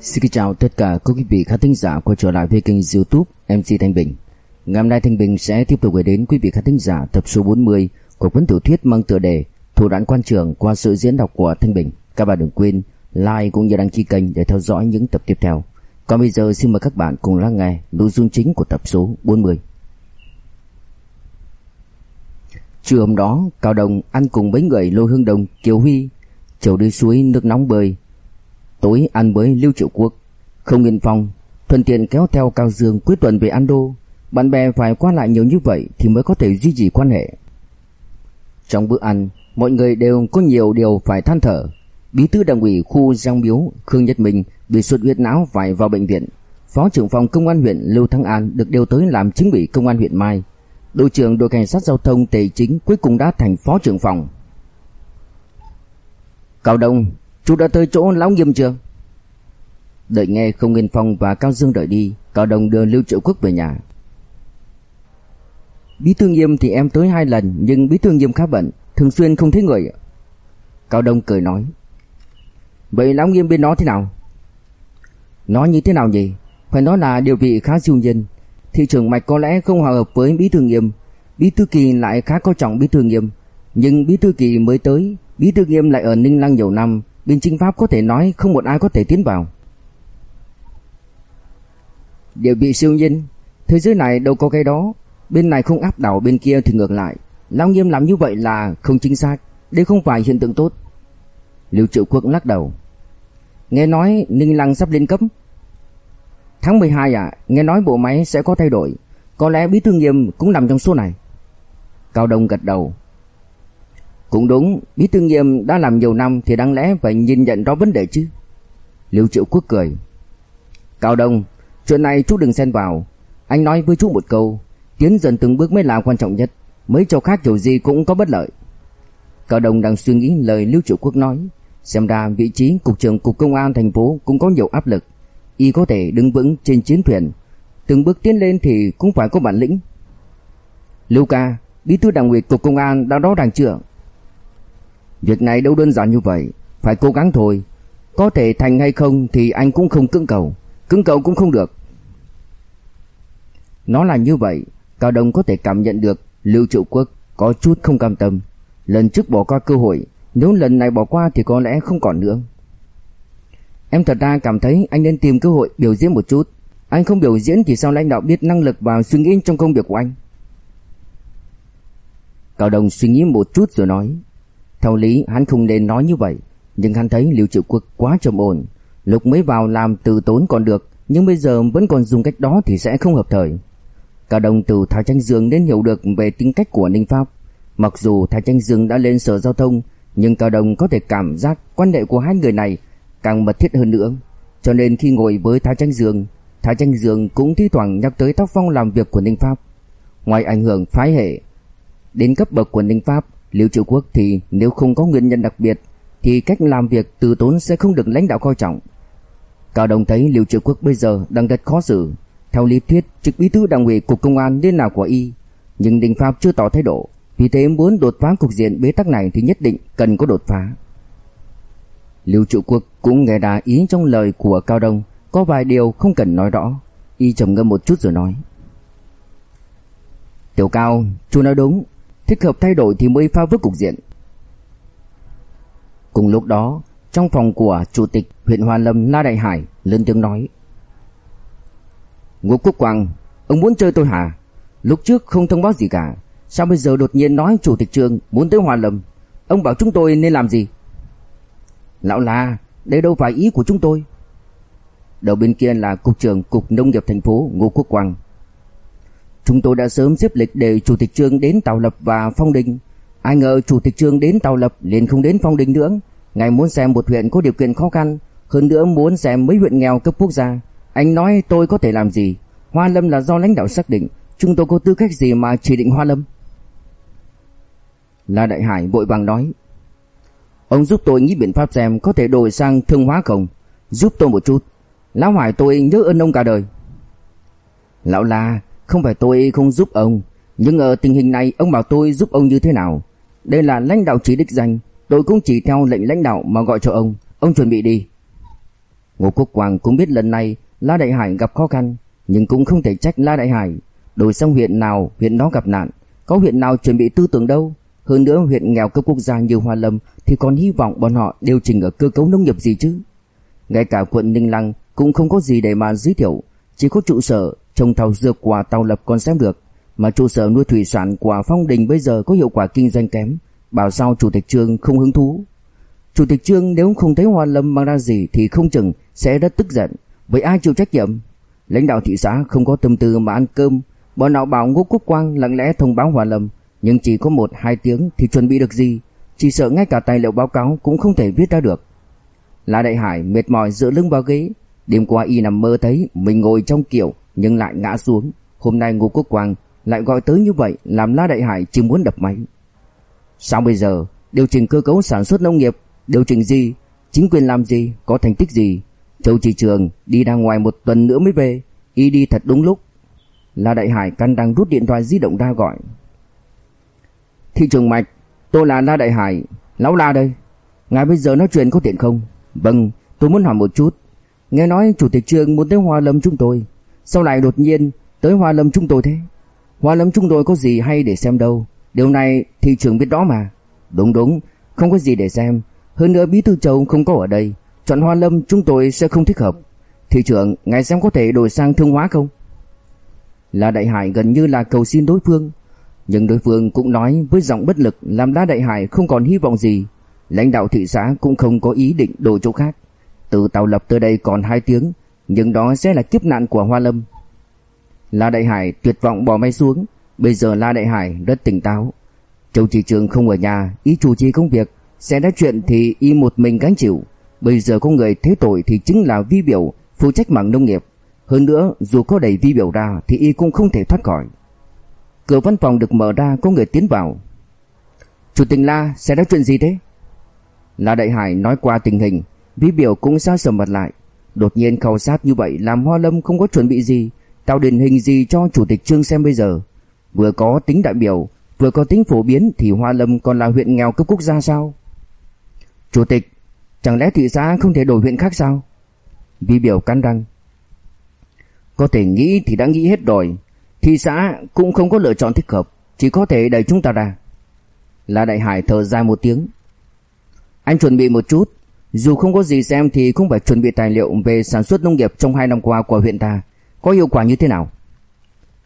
Xin chào tất cả các quý vị khán thính giả quay trở lại với kênh youtube MC Thanh Bình. Ngày hôm nay Thanh Bình sẽ tiếp tục gửi đến quý vị khán thính giả tập số 40 của cuốn tiểu thuyết mang tựa đề Thủ đoạn quan trường qua sự diễn đọc của Thanh Bình. Các bạn đừng quên like cũng như đăng ký kênh để theo dõi những tập tiếp theo. Còn bây giờ xin mời các bạn cùng lắng nghe nội dung chính của tập số 40 Trưa hôm đó, Cao Đồng ăn cùng mấy người Lô Hương Đồng, Kiều Huy. Chiều đi suối nước nóng bơi. Tối ăn với Lưu Triệu Quốc. Không Yên Phong Thuận tiện kéo theo Cao Dương cuối tuần về An Đô Bạn bè phải qua lại nhiều như vậy Thì mới có thể duy trì quan hệ. Trong bữa ăn Mọi người đều có nhiều điều phải than thở. Bí thư đảng ủy khu Giang Miếu Khương Nhất Minh bị suất huyết não phải vào bệnh viện. Phó trưởng phòng công an huyện Lưu Thăng An Được điều tới làm chính ủy công an huyện Mai. Đội trưởng đội cảnh sát giao thông Tề Chính Cuối cùng đã thành phó trưởng phòng. Cao Đông, Chú đã tới chỗ lão nghiêm chưa? Đợi nghe không Nguyên Phong và Cao Dương đợi đi, Cao Đông đưa Lưu Triệu Quốc về nhà. Bí thư nghiêm thì em tới hai lần, Nhưng bí thư nghiêm khá bận, Thường xuyên không thấy người Cao Đông cười nói, Vậy lão nghiêm bên nó thế nào? Nó như thế nào nhỉ? Phải nói là điều vị khá siêu nhân Thị trưởng Mạch có lẽ không hòa hợp với bí thư nghiêm. Bí thư kỳ lại khá coi trọng bí thư nghiêm. Nhưng bí thư kỳ mới tới, Bí thư nghiêm lại ở Ninh Lăng nhiều năm. Bên chính pháp có thể nói không một ai có thể tiến vào. Điều bị siêu nhiên, Thế giới này đâu có cái đó. Bên này không áp đảo bên kia thì ngược lại. Lão nghiêm làm như vậy là không chính xác, Đây không phải hiện tượng tốt. Lưu Triệu Quốc lắc đầu. Nghe nói Ninh Lăng sắp lên cấp Tháng 12 à Nghe nói bộ máy sẽ có thay đổi Có lẽ bí thư nghiêm cũng nằm trong số này Cao Đông gật đầu cũng đúng, Bí thư nghiêm đã làm nhiều năm thì đáng lẽ phải nhìn nhận rõ vấn đề chứ. liêu Triệu Quốc cười. Cao Đông, chuyện này chú đừng xen vào. Anh nói với chú một câu, tiến dần từng bước mới là quan trọng nhất. Mấy chỗ khác kiểu gì cũng có bất lợi. Cao Đông đang suy nghĩ lời Lưu Triệu Quốc nói. Xem ra vị trí cục trưởng cục công an thành phố cũng có nhiều áp lực. Y có thể đứng vững trên chiến thuyền. Từng bước tiến lên thì cũng phải có bản lĩnh. Lưu ca, bí thư đảng ủy cục công an đã đó đảng trưởng. Việc này đâu đơn giản như vậy Phải cố gắng thôi Có thể thành hay không thì anh cũng không cứng cầu Cứng cầu cũng không được Nó là như vậy Cao Đông có thể cảm nhận được Lưu Triệu Quốc có chút không cam tâm Lần trước bỏ qua cơ hội Nếu lần này bỏ qua thì có lẽ không còn nữa Em thật ra cảm thấy anh nên tìm cơ hội biểu diễn một chút. Anh không biểu diễn thì sao lãnh đạo biết năng lực và suy nghĩ trong công việc của anh? Cao Đông suy nghĩ một chút rồi nói. Theo lý, hắn không nên nói như vậy. Nhưng hắn thấy Liêu Triệu Quốc quá trầm ổn. Lúc mới vào làm từ tốn còn được, Nhưng bây giờ vẫn còn dùng cách đó thì sẽ không hợp thời. Cao đồng từ Thái Tranh Dương nên hiểu được về tính cách của Ninh Pháp. Mặc dù Thái Tranh Dương đã lên sở giao thông, Nhưng Cao Đồng có thể cảm giác quan hệ của hai người này càng mật thiết hơn nữa Cho nên khi ngồi với Thái Tranh Dương Thái Tranh Dương cũng thi thoảng nhắc tới tác phong làm việc của Ninh Pháp Ngoài ảnh hưởng phái hệ Đến cấp bậc của Ninh Pháp Liêu Triệu Quốc thì nếu không có nguyên nhân đặc biệt thì cách làm việc từ tốn sẽ không được lãnh đạo coi trọng. Cao Đồng thấy Liêu Triệu Quốc bây giờ đang rất khó xử. Theo lý thuyết, trực bí thư đảng ủy cục công an nên là của y, nhưng Ninh Pháp chưa tỏ thái độ, vì thế muốn đột phá cục diện bế tắc này thì nhất định cần có đột phá. Lưu Trụ Quốc cũng nghe ra ý trong lời của Cao Đông, có vài điều không cần nói rõ. Y trầm ngâm một chút rồi nói: "Tiểu Cao, chú nói đúng, thích hợp thay đổi thì mới phá vỡ cục diện. Cùng lúc đó, trong phòng của chủ tịch huyện Hoa Lâm La Đại Hải lên tiếng nói: "Ngô Quốc Quang, ông muốn chơi tôi hả? Lúc trước không thông báo gì cả, sao bây giờ đột nhiên nói chủ tịch trường muốn tới Hoa Lâm? Ông bảo chúng tôi nên làm gì?" "Lão La, đây đâu phải ý của chúng tôi." Đầu bên kia là cục trưởng cục nông nghiệp thành phố Ngô Quốc Quang. Chúng tôi đã sớm xếp lịch để Chủ tịch Trương đến Tàu Lập và Phong Đình. Ai ngờ Chủ tịch Trương đến Tàu Lập liền không đến Phong Đình nữa. Ngài muốn xem một huyện có điều kiện khó khăn, hơn nữa muốn xem mấy huyện nghèo cấp quốc gia. Anh nói tôi có thể làm gì? Hoa Lâm là do lãnh đạo xác định, chúng tôi có tư cách gì mà chỉ định Hoa Lâm? La Đại Hải vội vàng nói. Ông giúp tôi nghĩ biện pháp xem có thể đổi sang thương hóa không? Giúp tôi một chút. Lão hoài tôi nhớ ơn ông cả đời. Lão La, không phải tôi không giúp ông, Nhưng ở tình hình này ông bảo tôi giúp ông như thế nào? Đây là lãnh đạo chỉ đích danh, tôi cũng chỉ theo lệnh lãnh đạo mà gọi cho ông. Ông chuẩn bị đi. Ngô Quốc Quang cũng biết lần này La Đại Hải gặp khó khăn, nhưng cũng không thể trách La Đại Hải. Đổi sang huyện nào, huyện đó gặp nạn, có huyện nào chuẩn bị tư tưởng đâu. Hơn nữa huyện nghèo cấp quốc gia như Hoa Lâm thì còn hy vọng bọn họ điều chỉnh ở cơ cấu nông nghiệp gì chứ. Ngay cả quận Ninh Lăng cũng không có gì để mà giới thiệu, chỉ có trụ sở trồng thảo dược quả tàu lập còn xem được, mà trụ sở nuôi thủy sản quả Phong Đình bây giờ có hiệu quả kinh doanh kém, bảo sao chủ tịch Trương không hứng thú. Chủ tịch Trương nếu không thấy Hoa Lâm mang ra gì thì không chừng sẽ rất tức giận, với ai chịu trách nhiệm? Lãnh đạo thị xã không có tâm tư mà ăn cơm, bọn họ bảo Ngô Quốc Quang lặng lẽ thông báo Hoa Lâm, nhưng chỉ có một hai tiếng thì chuẩn bị được gì, chỉ sợ ngay cả tài liệu báo cáo cũng không thể viết ra được. La Đại Hải mệt mỏi dựa lưng vào ghế, đêm qua y nằm mơ thấy mình ngồi trong kiểu nhưng lại ngã xuống, hôm nay Ngô Quốc Quang lại gọi tới như vậy làm La Đại Hải chỉ muốn đập máy. Sao bây giờ, điều chỉnh cơ cấu sản xuất nông nghiệp, điều chỉnh gì, chính quyền làm gì, có thành tích gì? Châu Chỉ Trường đi ra ngoài một tuần nữa mới về, y đi thật đúng lúc. La Đại Hải căn đang rút điện thoại di động ra gọi. Thị trường Mạch, tôi là La Đại Hải, lão La đây. Ngài bây giờ nói chuyện có tiện không? Vâng, tôi muốn hỏi một chút. Nghe nói chủ tịch trường muốn tới Hoa Lâm chúng tôi, sau lại đột nhiên tới Hoa Lâm chúng tôi thế? Hoa Lâm chúng tôi có gì hay để xem đâu? Điều này thị trường biết đó mà. Đúng đúng, không có gì để xem. Hơn nữa Bí thư Châu không có ở đây, chọn Hoa Lâm chúng tôi sẽ không thích hợp. Thị trưởng, ngài xem có thể đổi sang thương hóa không? là Đại Hải gần như là cầu xin đối phương, nhưng đối phương cũng nói với giọng bất lực làm La Đại Hải không còn hy vọng gì. Lãnh đạo thị xã cũng không có ý định đổi chỗ khác. Từ Tàu Lập tới đây còn 2 tiếng, nhưng đó sẽ là kiếp nạn của Hoa Lâm. La Đại Hải tuyệt vọng bỏ máy xuống, bây giờ La Đại Hải rất tỉnh táo. Châu Chỉ Trường không ở nhà, ý chủ trì công việc, sẽ nói chuyện thì y một mình gánh chịu. Bây giờ có người thế tội thì chính là vi biểu, phụ trách mảng nông nghiệp. Hơn nữa, dù có đẩy vi biểu ra thì y cũng không thể thoát khỏi. Cửa văn phòng được mở ra có người tiến vào. Chủ tịch La sẽ nói chuyện gì thế? La Đại Hải nói qua tình hình, vi biểu cũng sao sầm mặt lại. Đột nhiên khảo sát như vậy làm Hoa Lâm không có chuẩn bị gì, tạo điển hình gì cho chủ tịch Trương xem bây giờ. Vừa có tính đại biểu, vừa có tính phổ biến thì Hoa Lâm còn là huyện nghèo cấp quốc gia sao? Chủ tịch, chẳng lẽ thị xã không thể đổi huyện khác sao? Vi biểu cắn răng. Có thể nghĩ thì đã nghĩ hết rồi, thị xã cũng không có lựa chọn thích hợp, chỉ có thể đẩy chúng ta ra. La Đại Hải thở dài một tiếng. Anh chuẩn bị một chút, dù không có gì xem thì cũng phải chuẩn bị tài liệu về sản xuất nông nghiệp trong hai năm qua của huyện ta, có hiệu quả như thế nào.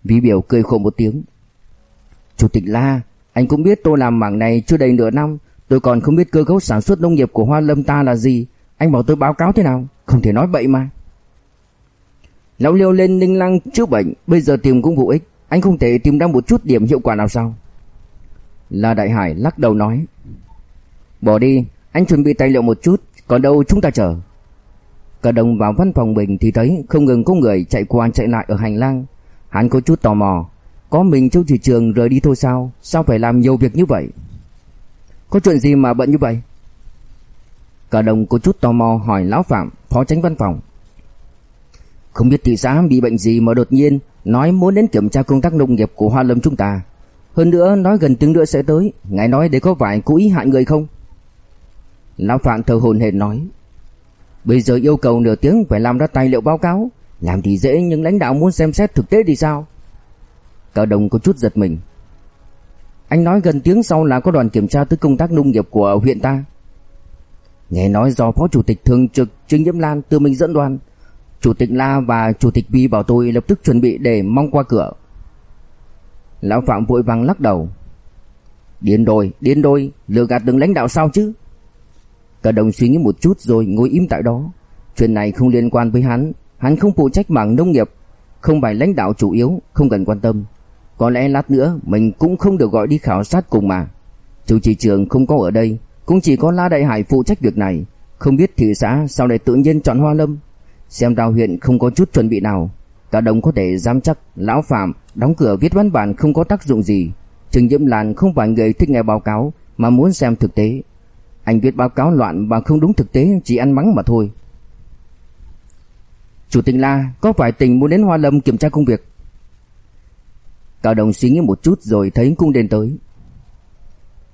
Vĩ biểu cười khổ một tiếng. Chủ tịch La, anh cũng biết tôi làm mảng này chưa đầy nửa năm, tôi còn không biết cơ cấu sản xuất nông nghiệp của Hoa Lâm ta là gì, anh bảo tôi báo cáo thế nào, không thể nói bậy mà. Lão liêu lên ninh lăng chữa bệnh, bây giờ tìm cũng vô ích, anh không thể tìm ra một chút điểm hiệu quả nào sao? La Đại Hải lắc đầu nói. Bỏ đi, anh chuẩn bị tài liệu một chút, còn đâu chúng ta chờ. Cả đồng vào văn phòng mình thì thấy không ngừng có người chạy qua chạy lại ở hành lang. Hắn có chút tò mò, có mình Châu thị Trường rời đi thôi sao, sao phải làm nhiều việc như vậy? Có chuyện gì mà bận như vậy? Cả đồng có chút tò mò hỏi Lão Phạm, phó tránh văn phòng. Không biết thị xã bị bệnh gì mà đột nhiên nói muốn đến kiểm tra công tác nông nghiệp của Hoa Lâm chúng ta. Hơn nữa nói gần tiếng nữa sẽ tới, ngài nói để có phải cố ý hại người không? Lão Phạm thờ hồn hển nói. Bây giờ yêu cầu nửa tiếng phải làm ra tài liệu báo cáo, làm thì dễ nhưng lãnh đạo muốn xem xét thực tế thì sao? Cao Đồng có chút giật mình. Anh nói gần tiếng sau là có đoàn kiểm tra tới công tác nông nghiệp của huyện ta. Nghe nói do Phó Chủ tịch Thường trực Trương Nhiễm Lan tự mình dẫn đoàn, Chủ tịch La và Chủ tịch Vi bảo tôi lập tức chuẩn bị để mong qua cửa. Lão Phạm vội vàng lắc đầu. Điên đôi, điên đôi, lừa gạt đứng lãnh đạo sao chứ? Cả đồng suy nghĩ một chút rồi ngồi im tại đó. Chuyện này không liên quan với hắn, hắn không phụ trách mảng nông nghiệp, không phải lãnh đạo chủ yếu, không cần quan tâm. Có lẽ lát nữa mình cũng không được gọi đi khảo sát cùng mà. Chủ trì trường không có ở đây, cũng chỉ có La Đại Hải phụ trách việc này, không biết thị xã sau này tự nhiên chọn Hoa Lâm. Xem ra huyện không có chút chuẩn bị nào, cả đồng có thể dám chắc lão Phạm đóng cửa viết văn bản không có tác dụng gì. Trừng Diễm Lan không phải người thích nghe báo cáo mà muốn xem thực tế. Anh viết báo cáo loạn và không đúng thực tế chỉ ăn mắng mà thôi. Chủ tịch La có phải tỉnh muốn đến Hoa Lâm kiểm tra công việc? Cao Đồng suy nghĩ một chút rồi thấy cung đền tới.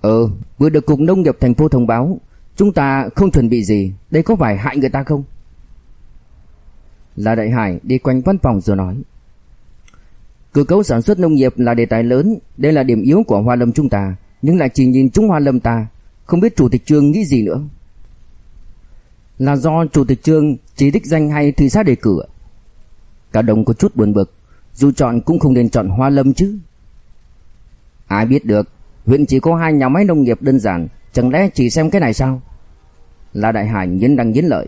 Ờ, vừa được cục nông nghiệp thành phố thông báo, chúng ta không chuẩn bị gì, đây có phải hại người ta không? La Đại Hải đi quanh văn phòng rồi nói. Cơ cấu sản xuất nông nghiệp là đề tài lớn, đây là điểm yếu của Hoa Lâm chúng ta, nhưng lại chỉ nhìn chúng Hoa Lâm ta, không biết chủ tịch Trương nghĩ gì nữa. Là do chủ tịch Trương chỉ đích danh hay thị sát đề cử. Cả đồng có chút buồn bực, dù chọn cũng không nên chọn Hoa Lâm chứ. Ai biết được, huyện chỉ có hai nhà máy nông nghiệp đơn giản, chẳng lẽ chỉ xem cái này sao? La Đại Hải nhấn đăng nhấn lợi.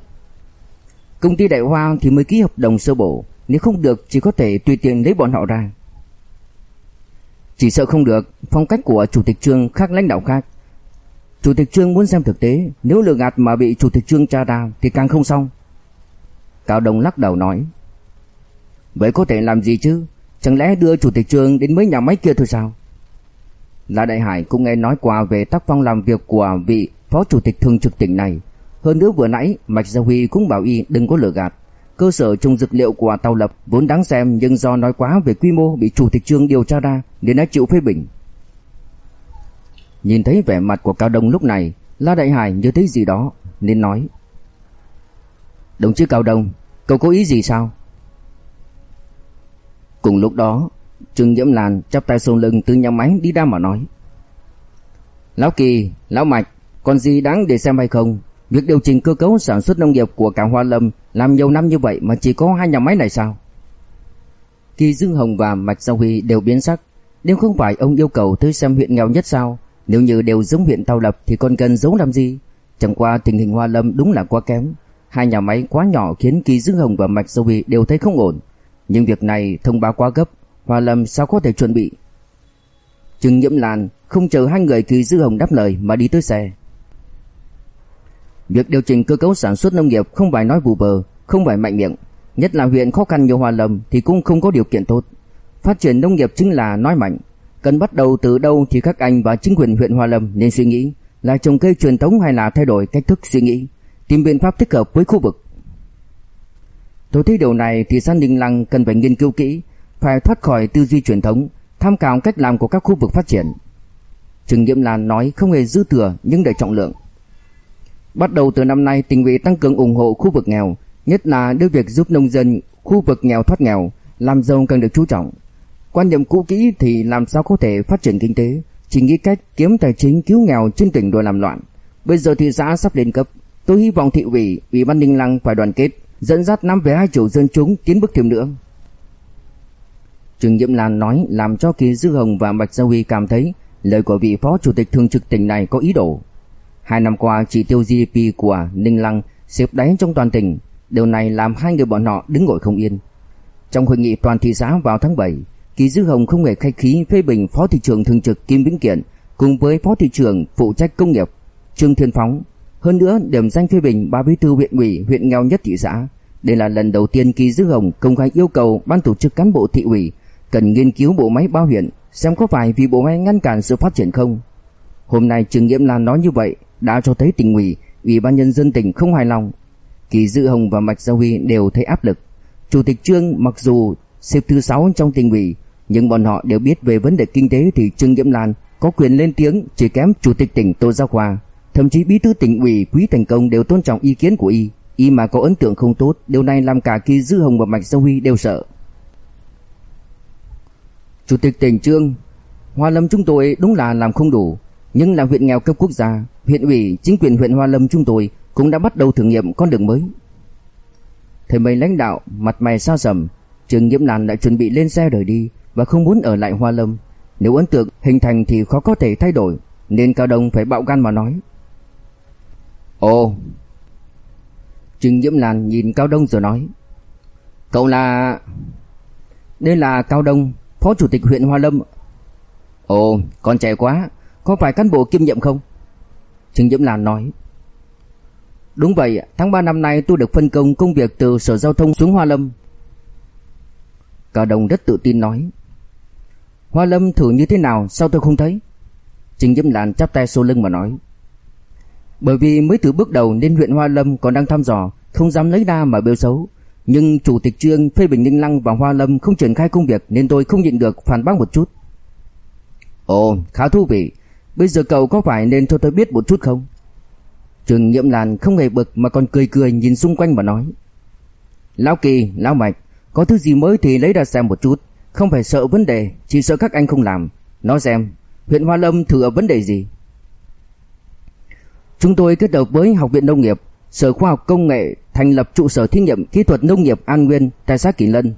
Công ty Đại Hoa thì mới ký hợp đồng sơ bộ, nếu không được chỉ có thể tùy tiện lấy bọn họ ra. Chỉ sợ không được, phong cách của chủ tịch Trương khác lãnh đạo khác. Chủ tịch Trương muốn xem thực tế, nếu lừa gạt mà bị chủ tịch Trương tra ra thì càng không xong. Cao Đông lắc đầu nói. Vậy có thể làm gì chứ? Chẳng lẽ đưa chủ tịch Trương đến mấy nhà máy kia thôi sao? La Đại Hải cũng nghe nói qua về tác phong làm việc của vị phó chủ tịch thường trực tỉnh này. Hơn nữa vừa nãy Mạch Gia Huy cũng bảo y đừng có lừa gạt. Cơ sở trồng dược liệu của Tàu Lập vốn đáng xem nhưng do nói quá về quy mô bị chủ tịch Trương điều tra ra nên đã chịu phê bình. Nhìn thấy vẻ mặt của Cao Đông lúc này, La Đại Hải nhớ thấy gì đó nên nói: "Đồng chí Cao Đông, cậu có ý gì sao?" Cùng lúc đó, Trương Nhiễm Lan chắp tay sau lưng từ nhà máy đi ra mà nói: "Lão Kỳ, lão Mạch, còn gì đáng để xem hay không? Việc điều chỉnh cơ cấu sản xuất nông nghiệp của cả Hoa Lâm làm nhiều năm như vậy mà chỉ có hai nhà máy này sao?" Kỳ Dương Hồng và Mạch Giao Huy đều biến sắc, nếu không phải ông yêu cầu tới xem huyện nghèo nhất sao, nếu như đều giống huyện Tàu Lập thì còn cần giấu làm gì? Chẳng qua tình hình Hoa Lâm đúng là quá kém, hai nhà máy quá nhỏ khiến Kỳ Dương Hồng và Mạch Giao Huy đều thấy không ổn. Nhưng việc này thông báo quá gấp, Hoa Lâm sao có thể chuẩn bị? Trừng Nhiễm Lan không chờ hai người Kỳ Dương Hồng đáp lời mà đi tới xe. Việc điều chỉnh cơ cấu sản xuất nông nghiệp không phải nói vụ bờ, không phải mạnh miệng, nhất là huyện khó khăn như Hòa Lâm thì cũng không có điều kiện tốt. Phát triển nông nghiệp chính là nói mạnh, cần bắt đầu từ đâu thì các anh và chính quyền huyện Hòa Lâm nên suy nghĩ là trồng cây truyền thống hay là thay đổi cách thức suy nghĩ, tìm biện pháp thích hợp với khu vực. Tôi thấy điều này thì San Đình Lăng cần phải nghiên cứu kỹ, phải thoát khỏi tư duy truyền thống, tham khảo cách làm của các khu vực phát triển. Trừng Nhiễm Lan nói không hề dư thừa nhưng đầy trọng lượng. Bắt đầu từ năm nay, tỉnh ủy tăng cường ủng hộ khu vực nghèo, nhất là đưa việc giúp nông dân khu vực nghèo thoát nghèo, làm giàu cần được chú trọng. Quan niệm cũ kỹ thì làm sao có thể phát triển kinh tế, chỉ nghĩ cách kiếm tài chính cứu nghèo trên tỉnh đồ làm loạn. Bây giờ thị xã sắp lên cấp, tôi hy vọng thị ủy, ủy ban Ninh Lăng phải đoàn kết, dẫn dắt 5,2 triệu dân chúng tiến bước thêm nữa. Trương Diễm Lan nói làm cho Kỳ Dư Hồng và Bạch Gia Huy cảm thấy lời của vị phó chủ tịch thường trực tỉnh này có ý đồ. Hai năm qua chỉ tiêu GDP của Ninh Lăng xếp đáy trong toàn tỉnh, điều này làm hai người bọn họ đứng ngồi không yên. Trong hội nghị toàn thị xã vào tháng 7, Kỳ Dư Hồng không hề khách khí phê bình phó thị trưởng thường trực Kim Vĩnh Kiện cùng với phó thị trưởng phụ trách công nghiệp Trương Thiên Phóng. Hơn nữa, điểm danh phê bình ba bí thư huyện ủy huyện nghèo nhất thị xã. Đây là lần đầu tiên Kỳ Dư Hồng công khai yêu cầu ban tổ chức cán bộ thị ủy cần nghiên cứu bộ máy bao huyện xem có phải vì bộ máy ngăn cản sự phát triển không. Hôm nay Trương Nghiễm Lan nói như vậy đã cho thấy tỉnh ủy, ủy ban nhân dân tỉnh không hài lòng. Kỳ Dư Hồng và Mạch Gia Huy đều thấy áp lực. Chủ tịch Trương mặc dù xếp thứ 6 trong tỉnh ủy, nhưng bọn họ đều biết về vấn đề kinh tế thì Trương diễm Lan có quyền lên tiếng chỉ kém chủ tịch tỉnh Tô Gia Khoa, thậm chí bí thư tỉnh ủy Quý Thành Công đều tôn trọng ý kiến của y. Y mà có ấn tượng không tốt, điều này làm cả Kỳ Dư Hồng và Mạch Gia Huy đều sợ. Chủ tịch tỉnh Trương, Hoa Lâm chúng tôi đúng là làm không đủ, nhưng là huyện nghèo cấp quốc gia, huyện ủy, chính quyền huyện Hoa Lâm chúng tôi cũng đã bắt đầu thử nghiệm con đường mới. Thầy mấy lãnh đạo mặt mày sao sầm, Trương Nhiễm Lan đã chuẩn bị lên xe rời đi và không muốn ở lại Hoa Lâm. Nếu ấn tượng hình thành thì khó có thể thay đổi, nên Cao Đông phải bạo gan mà nói. Ồ. Trương Nhiễm Lan nhìn Cao Đông rồi nói: "Cậu là Đây là Cao Đông, Phó Chủ tịch huyện Hoa Lâm. Ồ, con trẻ quá, có phải cán bộ kiêm nhiệm không? Trương Diễm Lan nói. Đúng vậy, tháng 3 năm nay tôi được phân công công việc từ Sở Giao thông xuống Hoa Lâm. Cả Đồng rất tự tin nói. Hoa Lâm thử như thế nào, sao tôi không thấy? Trình Diễm Lan chắp tay sau lưng mà nói. Bởi vì mới từ bước đầu nên huyện Hoa Lâm còn đang thăm dò, không dám lấy đa mà bêu xấu. Nhưng chủ tịch Trương phê bình Ninh Lăng và Hoa Lâm không triển khai công việc nên tôi không nhịn được phản bác một chút. Ồ, khá thú vị. Bây giờ cậu có phải nên cho tôi biết một chút không? Trường Nhiễm Lan không hề bực mà còn cười cười nhìn xung quanh và nói. Lão Kỳ, Lão Mạch, có thứ gì mới thì lấy ra xem một chút. Không phải sợ vấn đề, chỉ sợ các anh không làm. Nói xem, huyện Hoa Lâm thử ở vấn đề gì? Chúng tôi kết hợp với Học viện Nông nghiệp, Sở Khoa học Công nghệ thành lập trụ sở thí nghiệm kỹ thuật nông nghiệp An Nguyên tại xã Kỳ Lân.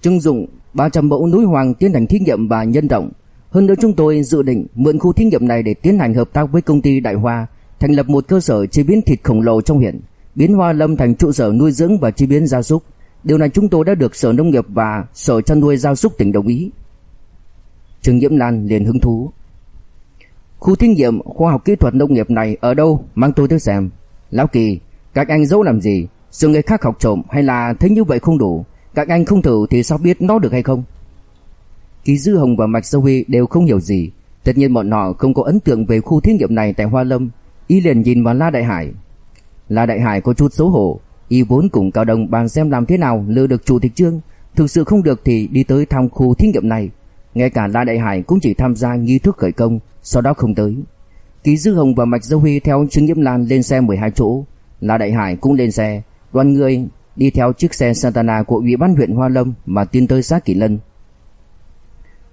Trưng dụng 300 mẫu núi hoàng tiến hành thí nghiệm và nhân rộng. Hơn nữa chúng tôi dự định mượn khu thí nghiệm này để tiến hành hợp tác với công ty Đại Hoa, thành lập một cơ sở chế biến thịt khổng lồ trong huyện, biến Hoa Lâm thành trụ sở nuôi dưỡng và chế biến gia súc. Điều này chúng tôi đã được Sở Nông nghiệp và Sở chăn nuôi gia súc tỉnh đồng ý. Trương Diễm Lan liền hứng thú. Khu thí nghiệm khoa học kỹ thuật nông nghiệp này ở đâu, mang tôi tới xem. Lão Kỳ, các anh giấu làm gì? Sợ người khác học trộm hay là thấy như vậy không đủ? Các anh không thử thì sao biết nó được hay không? Kỳ Dư Hồng và Mạch Sâu Huy đều không hiểu gì. Tất nhiên bọn họ không có ấn tượng về khu thí nghiệm này tại Hoa Lâm. Y liền nhìn vào La Đại Hải. La Đại Hải có chút xấu hổ. Y vốn cùng Cao Đông bàn xem làm thế nào lừa được chủ tịch trương. Thực sự không được thì đi tới thăm khu thí nghiệm này. Ngay cả La Đại Hải cũng chỉ tham gia nghi thức khởi công, sau đó không tới. Ký Dư Hồng và Mạch Dâu Huy theo Trương Nhiễm Lan lên xe 12 chỗ, La Đại Hải cũng lên xe, đoàn người đi theo chiếc xe Santana của Ủy ban huyện Hoa Lâm mà tiến tới xã Kỳ Lân.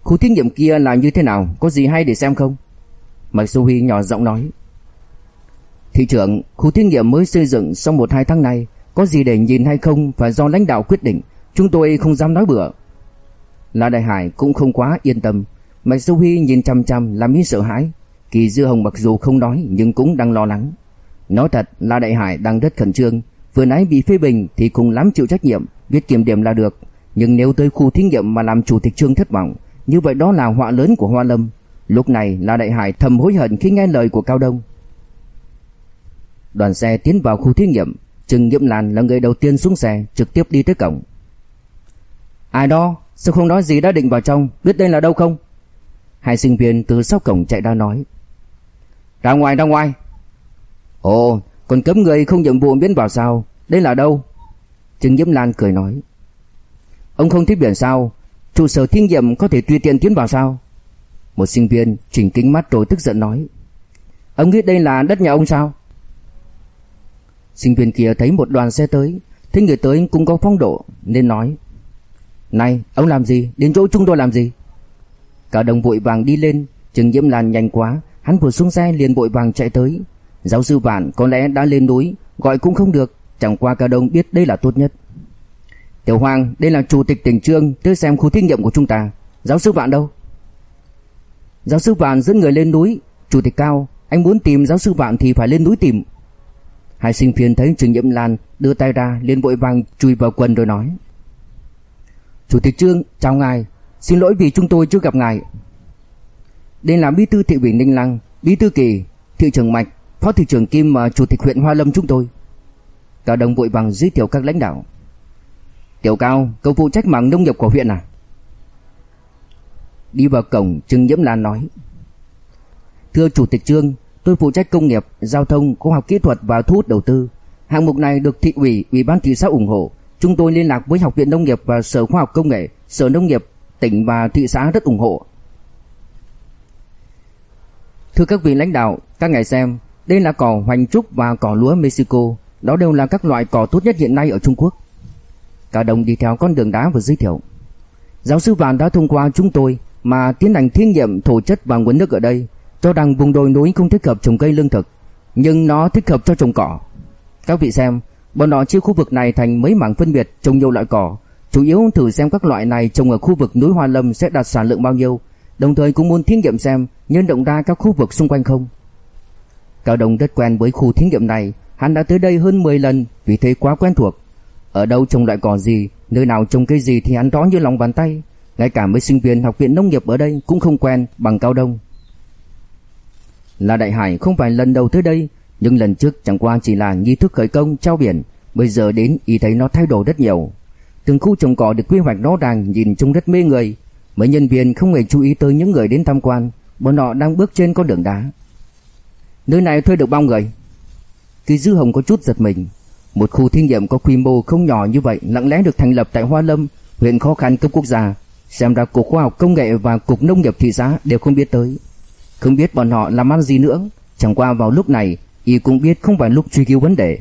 Khu thí nghiệm kia là như thế nào, có gì hay để xem không? Mạch Dâu Huy nhỏ giọng nói. Thị trưởng, khu thí nghiệm mới xây dựng sau một hai tháng này, có gì để nhìn hay không phải do lãnh đạo quyết định, chúng tôi không dám nói bừa. La Đại Hải cũng không quá yên tâm, Mạch Dâu Huy nhìn chăm chăm làm ý sợ hãi, Kỳ Dư Hồng mặc dù không nói nhưng cũng đang lo lắng. Nói thật La Đại Hải đang rất khẩn trương, vừa nãy bị phê bình thì cùng lắm chịu trách nhiệm, biết kiểm điểm là được, nhưng nếu tới khu thí nghiệm mà làm chủ tịch Trương thất vọng, như vậy đó là họa lớn của Hoa Lâm. Lúc này là Đại Hải thầm hối hận khi nghe lời của Cao Đông. Đoàn xe tiến vào khu thí nghiệm, Trừng Nhiễm Lan là người đầu tiên xuống xe, trực tiếp đi tới cổng. Ai đó, sao không nói gì đã định vào trong, biết đây là đâu không? Hai sinh viên từ sau cổng chạy ra nói. Ra ngoài ra ngoài Ồ còn cấm người không nhiệm vụ biến vào sao Đây là đâu Trương Diễm Lan cười nói Ông không thích biển sao Trụ sở thiên nghiệm có thể tùy tiện tiến vào sao? Một sinh viên chỉnh kính mắt rồi tức giận nói. Ông nghĩ đây là đất nhà ông sao? Sinh viên kia thấy một đoàn xe tới Thấy người tới cũng có phong độ Nên nói. Này ông làm gì? Đến chỗ chúng tôi làm gì? Cả đồng vội vàng đi lên trường Diễm Lan nhanh quá Hắn vừa xuống xe liền vội vàng chạy tới. Giáo sư Vạn có lẽ đã lên núi, gọi cũng không được, chẳng qua cả đồng biết đây là tốt nhất. Tiểu Hoàng, đây là chủ tịch tỉnh Trương tới xem khu thí nghiệm của chúng ta. Giáo sư Vạn đâu? Giáo sư Vạn dẫn người lên núi, chủ tịch Cao, anh muốn tìm giáo sư Vạn thì phải lên núi tìm. Hai sinh viên thấy Trương nhiệm Lan đưa tay ra liền vội vàng chui vào quần rồi nói: "Chủ tịch Trương, chào ngài, xin lỗi vì chúng tôi chưa gặp ngài, đây là bí thư thị ủy Ninh Lăng, bí thư Kỳ, thị trưởng Mạch, phó thị trưởng Kim và chủ tịch huyện Hoa Lâm chúng tôi. Cả đồng vội vàng giới thiệu các lãnh đạo. Tiểu Cao, cậu phụ trách mảng nông nghiệp của huyện à? Đi vào cổng, Trương Nhiễm Lan nói. Thưa Chủ tịch Trương, tôi phụ trách công nghiệp, giao thông, khoa học kỹ thuật và thu hút đầu tư. Hạng mục này được thị ủy, ủy ban thị xã ủng hộ. Chúng tôi liên lạc với Học viện Nông nghiệp và Sở Khoa học Công nghệ, Sở Nông nghiệp, tỉnh và thị xã rất ủng hộ. Thưa các vị lãnh đạo, các ngài xem, đây là cỏ hoành trúc và cỏ lúa Mexico, đó đều là các loại cỏ tốt nhất hiện nay ở Trung Quốc. Cả đồng đi theo con đường đá và giới thiệu. Giáo sư Vạn đã thông qua chúng tôi mà tiến hành thí nghiệm thổ chất và nguồn nước ở đây, cho rằng vùng đồi núi không thích hợp trồng cây lương thực, nhưng nó thích hợp cho trồng cỏ. Các vị xem, bọn họ chia khu vực này thành mấy mảng phân biệt trồng nhiều loại cỏ, chủ yếu thử xem các loại này trồng ở khu vực núi Hoa Lâm sẽ đạt sản lượng bao nhiêu, đồng thời cũng muốn thí nghiệm xem nhân động ra các khu vực xung quanh không. Cao đồng rất quen với khu thí nghiệm này, hắn đã tới đây hơn 10 lần vì thế quá quen thuộc. Ở đâu trồng loại cỏ gì, nơi nào trồng cây gì thì hắn rõ như lòng bàn tay, ngay cả mấy sinh viên học viện nông nghiệp ở đây cũng không quen bằng Cao Đông. Là Đại Hải không phải lần đầu tới đây, nhưng lần trước chẳng qua chỉ là nghi thức khởi công trao biển, bây giờ đến y thấy nó thay đổi rất nhiều. Từng khu trồng cỏ được quy hoạch rõ ràng nhìn trông rất mê người, Mấy nhân viên không hề chú ý tới những người đến tham quan, bọn họ đang bước trên con đường đá. Nơi này thuê được bao người? Kỳ Dư Hồng có chút giật mình. Một khu thí nghiệm có quy mô không nhỏ như vậy lặng lẽ được thành lập tại Hoa Lâm, huyện khó khăn cấp quốc gia, xem ra cục khoa học công nghệ và cục nông nghiệp thị xã đều không biết tới. Không biết bọn họ làm ăn gì nữa, chẳng qua vào lúc này y cũng biết không phải lúc truy cứu vấn đề.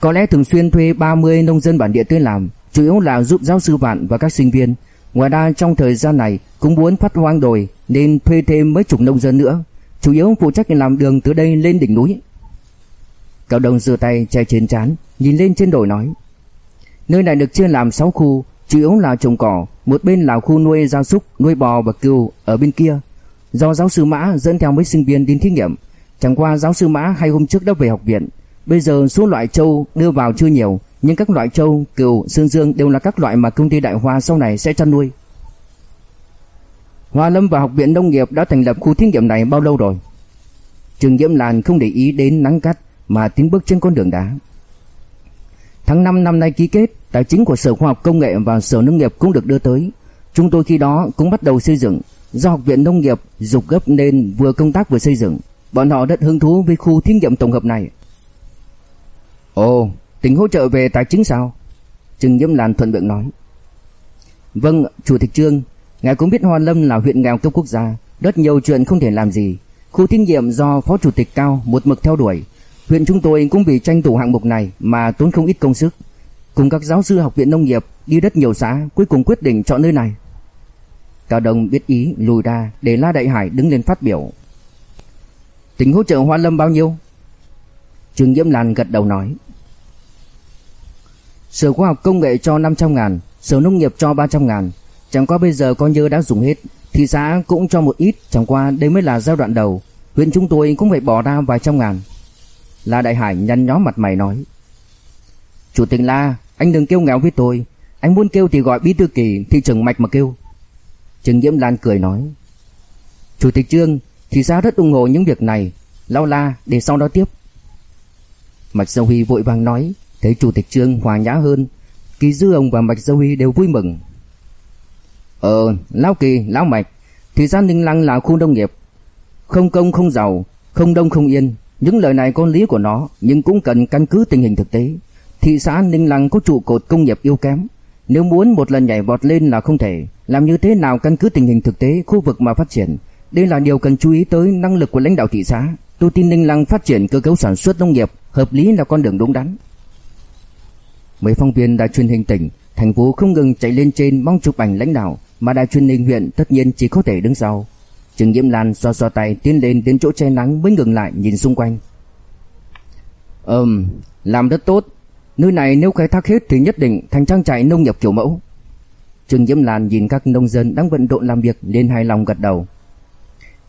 Có lẽ thường xuyên thuê 30 nông dân bản địa tới làm, chủ yếu là giúp giáo sư bạn và các sinh viên. Ngoài ra trong thời gian này cũng muốn phát hoang đồi nên thuê thêm mấy chục nông dân nữa, chủ yếu phụ trách làm đường từ đây lên đỉnh núi. Cao Đông giơ tay che trên trán, nhìn lên trên đồi nói: Nơi này được chia làm 6 khu, chủ yếu là trồng cỏ, một bên là khu nuôi gia súc, nuôi bò và cừu ở bên kia. Do giáo sư Mã dẫn theo mấy sinh viên đến thí nghiệm, chẳng qua giáo sư Mã hai hôm trước đã về học viện, bây giờ số loại trâu đưa vào chưa nhiều, nhưng các loại trâu, cừu, xương dương đều là các loại mà công ty Đại Hoa sau này sẽ chăn nuôi. Hoa Lâm và Học viện Nông nghiệp đã thành lập khu thí nghiệm này bao lâu rồi? Trường Diễm Lan không để ý đến nắng cắt mà tiến bước trên con đường đá. Tháng 5 năm nay ký kết, tài chính của Sở Khoa học Công nghệ và Sở Nông nghiệp cũng được đưa tới. Chúng tôi khi đó cũng bắt đầu xây dựng, do Học viện Nông nghiệp dục gấp nên vừa công tác vừa xây dựng. Bọn họ rất hứng thú với khu thí nghiệm tổng hợp này. Ồ, tỉnh hỗ trợ về tài chính sao? Trừng Nhiễm Lan thuận miệng nói. Vâng, Chủ tịch Trương, ngài cũng biết Hoa Lâm là huyện nghèo cấp quốc gia, rất nhiều chuyện không thể làm gì. Khu thí nghiệm do Phó Chủ tịch Cao một mực theo đuổi, Huyện chúng tôi cũng vì tranh thủ hạng mục này mà tốn không ít công sức. Cùng các giáo sư học viện nông nghiệp đi rất nhiều xã, cuối cùng quyết định chọn nơi này. Cao Đông biết ý lùi ra để La Đại Hải đứng lên phát biểu. Tỉnh hỗ trợ Hoa Lâm bao nhiêu? Trương Diễm Lan gật đầu nói. Sở Khoa học Công nghệ cho 500 ngàn, Sở Nông nghiệp cho 300 ngàn. Chẳng qua bây giờ coi như đã dùng hết, thị xã cũng cho một ít, chẳng qua đây mới là giai đoạn đầu. Huyện chúng tôi cũng phải bỏ ra vài trăm ngàn. La Đại Hải nhăn nhó mặt mày nói. Chủ tịch La, Anh đừng kêu ngạo với tôi. Anh muốn kêu thì gọi bí thư kỳ Thì trừng mạch mà kêu. Trừng Diễm Lan cười nói. Chủ tịch Trương Thì sao rất ủng hộ những việc này. Lao La, để sau đó tiếp. Mạch Dâu Huy vội vàng nói. Thấy chủ tịch Trương hòa nhã hơn, Kỳ Dư ông và Mạch Dâu Huy đều vui mừng. Ờ Lão Kỳ, Lão Mạch Thì ra Ninh Lăng là khu nông nghiệp. Không công, không giàu, Không đông, không yên những lời này có lý của nó, nhưng cũng cần căn cứ tình hình thực tế. Thị xã Ninh Lăng có trụ cột công nghiệp yếu kém, nếu muốn một lần nhảy vọt lên là không thể. Làm như thế nào căn cứ tình hình thực tế khu vực mà phát triển. Đây là điều cần chú ý tới năng lực của lãnh đạo thị xã. Tôi tin Ninh Lăng phát triển cơ cấu sản xuất nông nghiệp hợp lý là con đường đúng đắn. Mấy phóng viên đài truyền hình tỉnh, thành phố không ngừng chạy lên trên mong chụp ảnh lãnh đạo, mà đài truyền hình huyện tất nhiên chỉ có thể đứng sau. Trương Diễm Lan xoa xoa tay tiến lên đến chỗ che nắng mới ngừng lại nhìn xung quanh. Ừm, làm rất tốt. Nơi này nếu khai thác hết thì nhất định thành trang trại nông nghiệp kiểu mẫu. Trương Diễm Lan nhìn các nông dân đang vận động làm việc lên hài lòng gật đầu.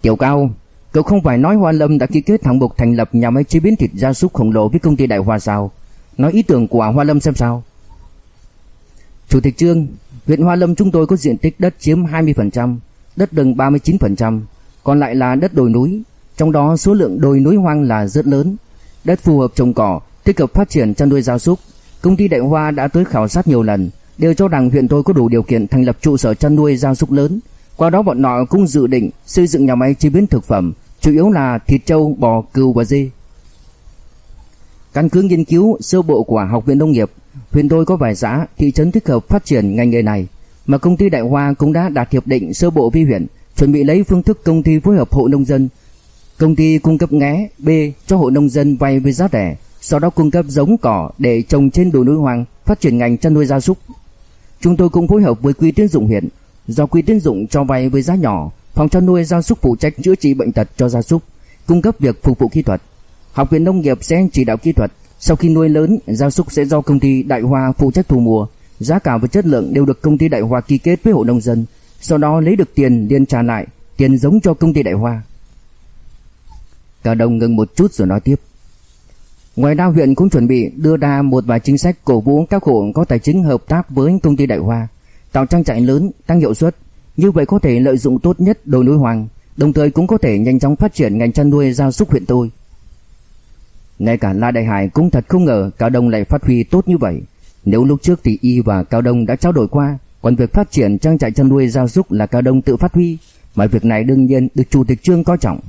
Tiểu Cao, cậu không phải nói Hoa Lâm đã ký kết thẳng buộc thành lập nhà máy chế biến thịt gia súc khổng lồ với công ty Đại Hoa sao? Nói ý tưởng của Hoa Lâm xem sao. Chủ tịch Trương, huyện Hoa Lâm chúng tôi có diện tích đất chiếm 20%, đất rừng 39%, còn lại là đất đồi núi, trong đó số lượng đồi núi hoang là rất lớn. Đất phù hợp trồng cỏ, thích hợp phát triển chăn nuôi gia súc. Công ty Đại Hoa đã tới khảo sát nhiều lần, đều cho rằng huyện tôi có đủ điều kiện thành lập trụ sở chăn nuôi gia súc lớn. Qua đó bọn họ cũng dự định xây dựng nhà máy chế biến thực phẩm, chủ yếu là thịt trâu, bò, cừu và dê. Căn cứ nghiên cứu sơ bộ của Học viện Nông nghiệp, huyện tôi có vài xã, thị trấn thích hợp phát triển ngành nghề này mà công ty Đại Hoa cũng đã đạt hiệp định sơ bộ với huyện, chuẩn bị lấy phương thức công ty phối hợp hộ nông dân. Công ty cung cấp ngé B cho hộ nông dân vay với giá rẻ, sau đó cung cấp giống cỏ để trồng trên đồi núi hoang, phát triển ngành chăn nuôi gia súc. Chúng tôi cũng phối hợp với quỹ tín dụng huyện, do quỹ tín dụng cho vay với giá nhỏ, phòng chăn nuôi gia súc phụ trách chữa trị bệnh tật cho gia súc, cung cấp việc phục vụ kỹ thuật. Học viện nông nghiệp sẽ chỉ đạo kỹ thuật, sau khi nuôi lớn, gia súc sẽ do công ty Đại Hoa phụ trách thu mua, Giá cả và chất lượng đều được công ty Đại Hoa ký kết với hộ nông dân, sau đó lấy được tiền liền trả lại tiền giống cho công ty Đại Hoa. Cả đồng ngừng một chút rồi nói tiếp. Ngoài ra huyện cũng chuẩn bị đưa ra một vài chính sách cổ vũ các hộ có tài chính hợp tác với công ty Đại Hoa, tạo trang trại lớn, tăng hiệu suất, như vậy có thể lợi dụng tốt nhất đồi núi hoàng, đồng thời cũng có thể nhanh chóng phát triển ngành chăn nuôi gia súc huyện tôi. Ngay cả La Đại Hải cũng thật không ngờ Cao Đồng lại phát huy tốt như vậy. Nếu lúc trước thì Y và Cao Đông đã trao đổi qua, còn việc phát triển trang trại chăn nuôi gia súc là Cao Đông tự phát huy, mà việc này đương nhiên được chủ tịch Trương coi trọng.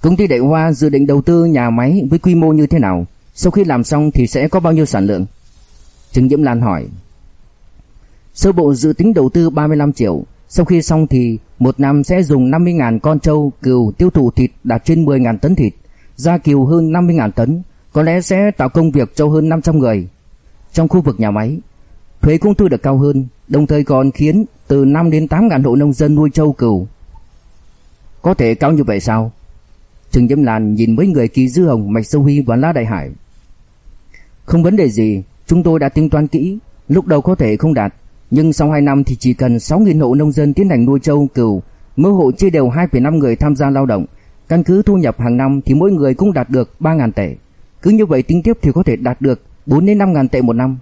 Công ty Đại Hoa dự định đầu tư nhà máy với quy mô như thế nào? Sau khi làm xong thì sẽ có bao nhiêu sản lượng? Trương Diễm Lan hỏi. Sơ bộ dự tính đầu tư 35 triệu, sau khi xong thì một năm sẽ dùng 50.000 con trâu cừu tiêu thụ thịt đạt trên 10.000 tấn thịt, gia cừu hơn 50.000 tấn, có lẽ sẽ tạo công việc cho hơn 500 người. Trong khu vực nhà máy, thuế cũng thu được cao hơn, đồng thời còn khiến từ 5 đến 8 ngàn hộ nông dân nuôi trâu cừu. Có thể cao như vậy sao? Trừng Diễm Lan nhìn mấy người Kỳ Dư Hồng, Mạch Sâu Huy và La Đại Hải. Không vấn đề gì, chúng tôi đã tính toán kỹ, lúc đầu có thể không đạt, nhưng sau 2 năm thì chỉ cần 6.000 hộ nông dân tiến hành nuôi trâu cừu, mỗi hộ chia đều 2,5 người tham gia lao động, căn cứ thu nhập hàng năm thì mỗi người cũng đạt được 3.000 tệ. Cứ như vậy tính tiếp thì có thể đạt được 4 đến 5 ngàn tệ một năm.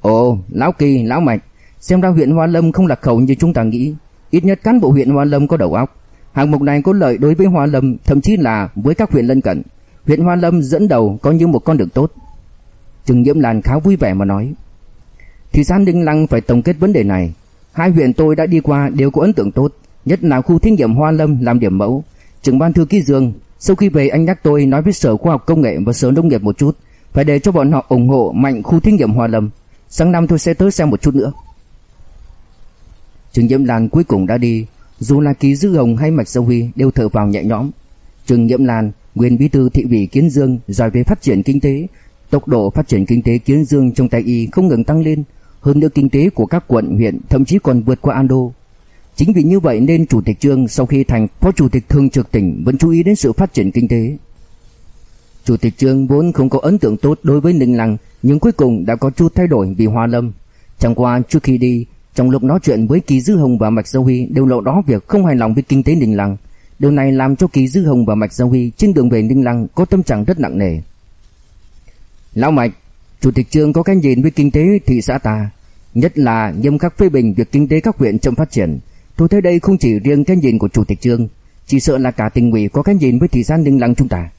Ồ, lão Kỳ, lão Mạch, xem ra huyện Hoa Lâm không lạc khẩu như chúng ta nghĩ, ít nhất cán bộ huyện Hoa Lâm có đầu óc. Hạng mục này có lợi đối với Hoa Lâm, thậm chí là với các huyện lân cận. Huyện Hoa Lâm dẫn đầu có như một con đường tốt. Trừng Nhiễm Lan khá vui vẻ mà nói. thì xã Đinh Lăng phải tổng kết vấn đề này. Hai huyện tôi đã đi qua đều có ấn tượng tốt, nhất là khu thí nghiệm Hoa Lâm làm điểm mẫu. Trưởng ban thư ký Dương, sau khi về anh nhắc tôi nói với Sở Khoa học Công nghệ và Sở Nông nghiệp một chút, phải để cho bọn họ ủng hộ mạnh khu thí nghiệm hòa Lâm. Sáng năm tôi sẽ tới xem một chút nữa. trương Nhiễm Lan cuối cùng đã đi, dù là Ký Dư Hồng hay Mạch Sâu Huy đều thở vào nhẹ nhõm. trương Nhiễm Lan, nguyên bí thư thị ủy Kiến Dương, giỏi về phát triển kinh tế, tốc độ phát triển kinh tế Kiến Dương trong tay y không ngừng tăng lên, hơn nữa kinh tế của các quận huyện thậm chí còn vượt qua Ando. Chính vì như vậy nên chủ tịch Trương sau khi thành phó chủ tịch thường trực tỉnh vẫn chú ý đến sự phát triển kinh tế. Chủ tịch Trương vốn không có ấn tượng tốt đối với Ninh Lăng, nhưng cuối cùng đã có chút thay đổi vì Hoa Lâm. Chẳng qua trước khi đi, trong lúc nói chuyện với Kỳ Dư Hồng và Mạch Giao Huy đều lộ đó việc không hài lòng với kinh tế Ninh Lăng. Điều này làm cho Kỳ Dư Hồng và Mạch Giao Huy trên đường về Ninh Lăng có tâm trạng rất nặng nề. Lão Mạch, Chủ tịch Trương có cái nhìn với kinh tế thị xã ta, nhất là nghiêm khắc phê bình việc kinh tế các huyện chậm phát triển. Tôi thấy đây không chỉ riêng cái nhìn của Chủ tịch Trương, chỉ sợ là cả tỉnh ủy có cái nhìn với thị xã Ninh Lăng chúng ta.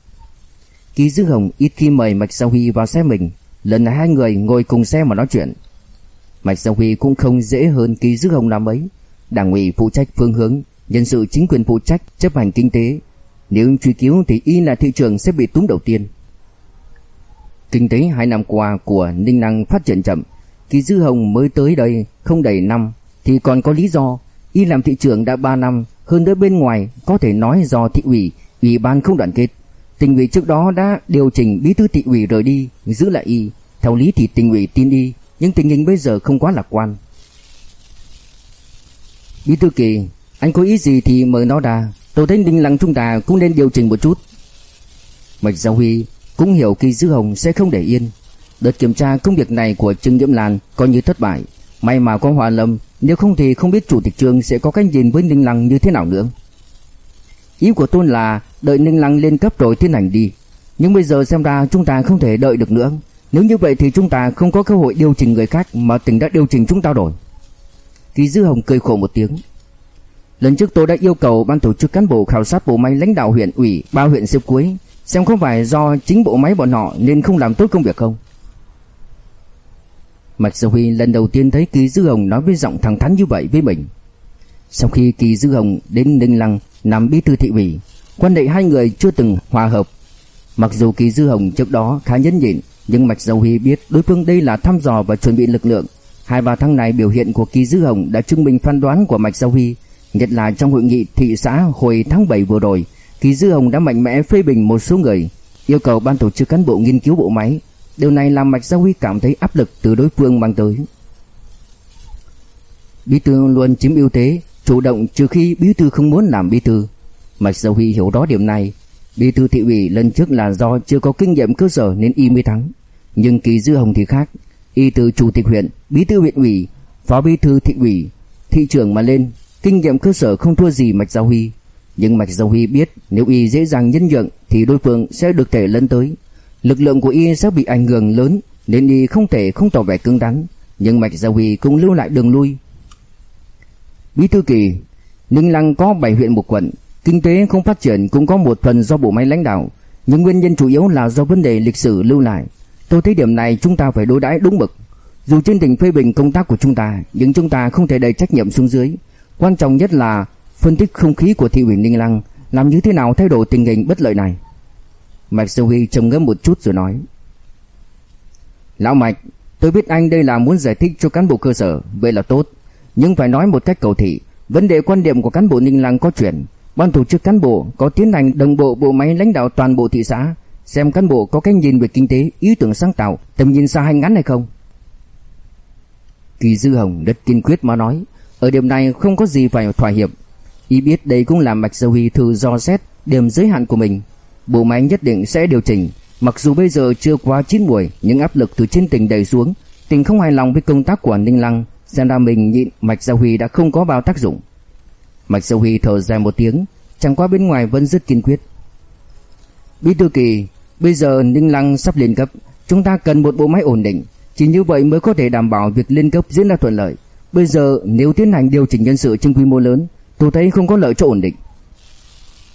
Kỳ Dư Hồng ít khi mời Mạch Giao Huy vào xe mình, lần này hai người ngồi cùng xe mà nói chuyện. Mạch Giao Huy cũng không dễ hơn Kỳ Dư Hồng làm ấy. Đảng ủy phụ trách phương hướng, nhân sự chính quyền phụ trách chấp hành kinh tế. Nếu truy cứu thì y là thị trường sẽ bị túm đầu tiên. Kinh tế hai năm qua của Ninh Năng phát triển chậm, Kỳ Dư Hồng mới tới đây không đầy năm thì còn có lý do. Y làm thị trưởng đã 3 năm, hơn nữa bên ngoài có thể nói do thị ủy, ủy ban không đoàn kết. Tỉnh ủy trước đó đã điều chỉnh bí thư thị ủy rời đi, giữ lại y. Theo lý thì tỉnh ủy tin y, nhưng tình hình bây giờ không quá lạc quan. Bí thư Kỳ, anh có ý gì thì mời nó ra. Tôi thấy Ninh Lăng chúng ta cũng nên điều chỉnh một chút. Mạch Giao Huy cũng hiểu Kỳ Dư Hồng sẽ không để yên. Đợt kiểm tra công việc này của Trương Diễm Lan coi như thất bại. May mà có Hòa Lâm, nếu không thì không biết chủ tịch Trương sẽ có cách nhìn với Ninh Lăng như thế nào nữa. Ý của tôi là đợi Ninh Lăng lên cấp rồi tiến hành đi. Nhưng bây giờ xem ra chúng ta không thể đợi được nữa. Nếu như vậy thì chúng ta không có cơ hội điều chỉnh người khác mà tỉnh đã điều chỉnh chúng ta rồi. Kỳ Dư Hồng cười khổ một tiếng. Lần trước tôi đã yêu cầu ban tổ chức cán bộ khảo sát bộ máy lãnh đạo huyện ủy, ba huyện xếp cuối, Xem có phải do chính bộ máy bọn họ nên không làm tốt công việc không Mạch Dư Huy lần đầu tiên thấy Kỳ Dư Hồng nói với giọng thẳng thắn như vậy với mình Sau khi Kỳ Dư Hồng đến Ninh Lăng làm bí thư thị ủy Quan hệ hai người chưa từng hòa hợp Mặc dù Kỳ Dư Hồng trước đó khá nhẫn nhịn Nhưng Mạch Dầu Huy biết đối phương đây là thăm dò và chuẩn bị lực lượng Hai ba tháng này biểu hiện của Kỳ Dư Hồng đã chứng minh phán đoán của Mạch Dầu Huy Nhất là trong hội nghị thị xã hồi tháng 7 vừa rồi Kỳ Dư Hồng đã mạnh mẽ phê bình một số người, yêu cầu ban tổ chức cán bộ nghiên cứu bộ máy. Điều này làm Mạch Giao Huy cảm thấy áp lực từ đối phương mang tới. Bí thư luôn chiếm ưu thế, chủ động trừ khi bí thư không muốn làm bí thư. Mạch Giao Huy hiểu rõ điểm này. Bí thư thị ủy lần trước là do chưa có kinh nghiệm cơ sở nên y mới thắng. Nhưng Kỳ Dư Hồng thì khác. Y từ chủ tịch huyện, bí thư huyện ủy, phó bí thư thị ủy, thị trưởng mà lên, kinh nghiệm cơ sở không thua gì Mạch Giao Huy. Nhưng Mạch giao Huy biết nếu y dễ dàng nhân nhượng thì đối phương sẽ được thể lấn tới. Lực lượng của y sẽ bị ảnh hưởng lớn nên y không thể không tỏ vẻ cứng rắn. Nhưng Mạch giao Huy cũng lưu lại đường lui. Bí thư kỳ, Ninh Lăng có 7 huyện một quận, kinh tế không phát triển cũng có một phần do bộ máy lãnh đạo, nhưng nguyên nhân chủ yếu là do vấn đề lịch sử lưu lại. Tôi thấy điểm này chúng ta phải đối đãi đúng mực. Dù trên tình phê bình công tác của chúng ta, nhưng chúng ta không thể đẩy trách nhiệm xuống dưới. Quan trọng nhất là phân tích không khí của thị ủy Ninh Lăng làm như thế nào thay đổi tình hình bất lợi này. Mạch Sơ Huy trầm ngâm một chút rồi nói Lão Mạch Tôi biết anh đây là muốn giải thích cho cán bộ cơ sở Vậy là tốt nhưng phải nói một cách cầu thị, Vấn đề quan điểm của cán bộ Ninh Lăng có chuyển Ban tổ chức cán bộ có tiến hành đồng bộ bộ máy lãnh đạo toàn bộ thị xã, Xem cán bộ có cái nhìn về kinh tế, Ý tưởng sáng tạo, Tầm nhìn xa hay ngắn hay không. Kỳ Dư Hồng rất kiên quyết mà nói, Ở điểm này không có gì phải thỏa hiệp. Ý biết đây cũng là Mạch Dâu Huy thử do xét, điểm giới hạn của mình. Bộ máy nhất định sẽ điều chỉnh. Mặc dù bây giờ chưa quá chín buổi, Nhưng áp lực từ trên tỉnh đầy xuống, Tỉnh không hài lòng với công tác của Ninh Lăng. Xem ra mình nhịn, Mạch Giao Huy đã không có bao tác dụng. Mạch Giao Huy thở dài một tiếng, Chẳng qua bên ngoài vẫn rất kiên quyết. Bí thư kỳ, Bây giờ Ninh Lăng sắp lên cấp, Chúng ta cần một bộ máy ổn định, Chỉ như vậy mới có thể đảm bảo việc lên cấp diễn ra thuận lợi. Bây giờ, nếu tiến hành điều chỉnh nhân sự trên quy mô lớn, Tôi thấy không có lợi cho ổn định.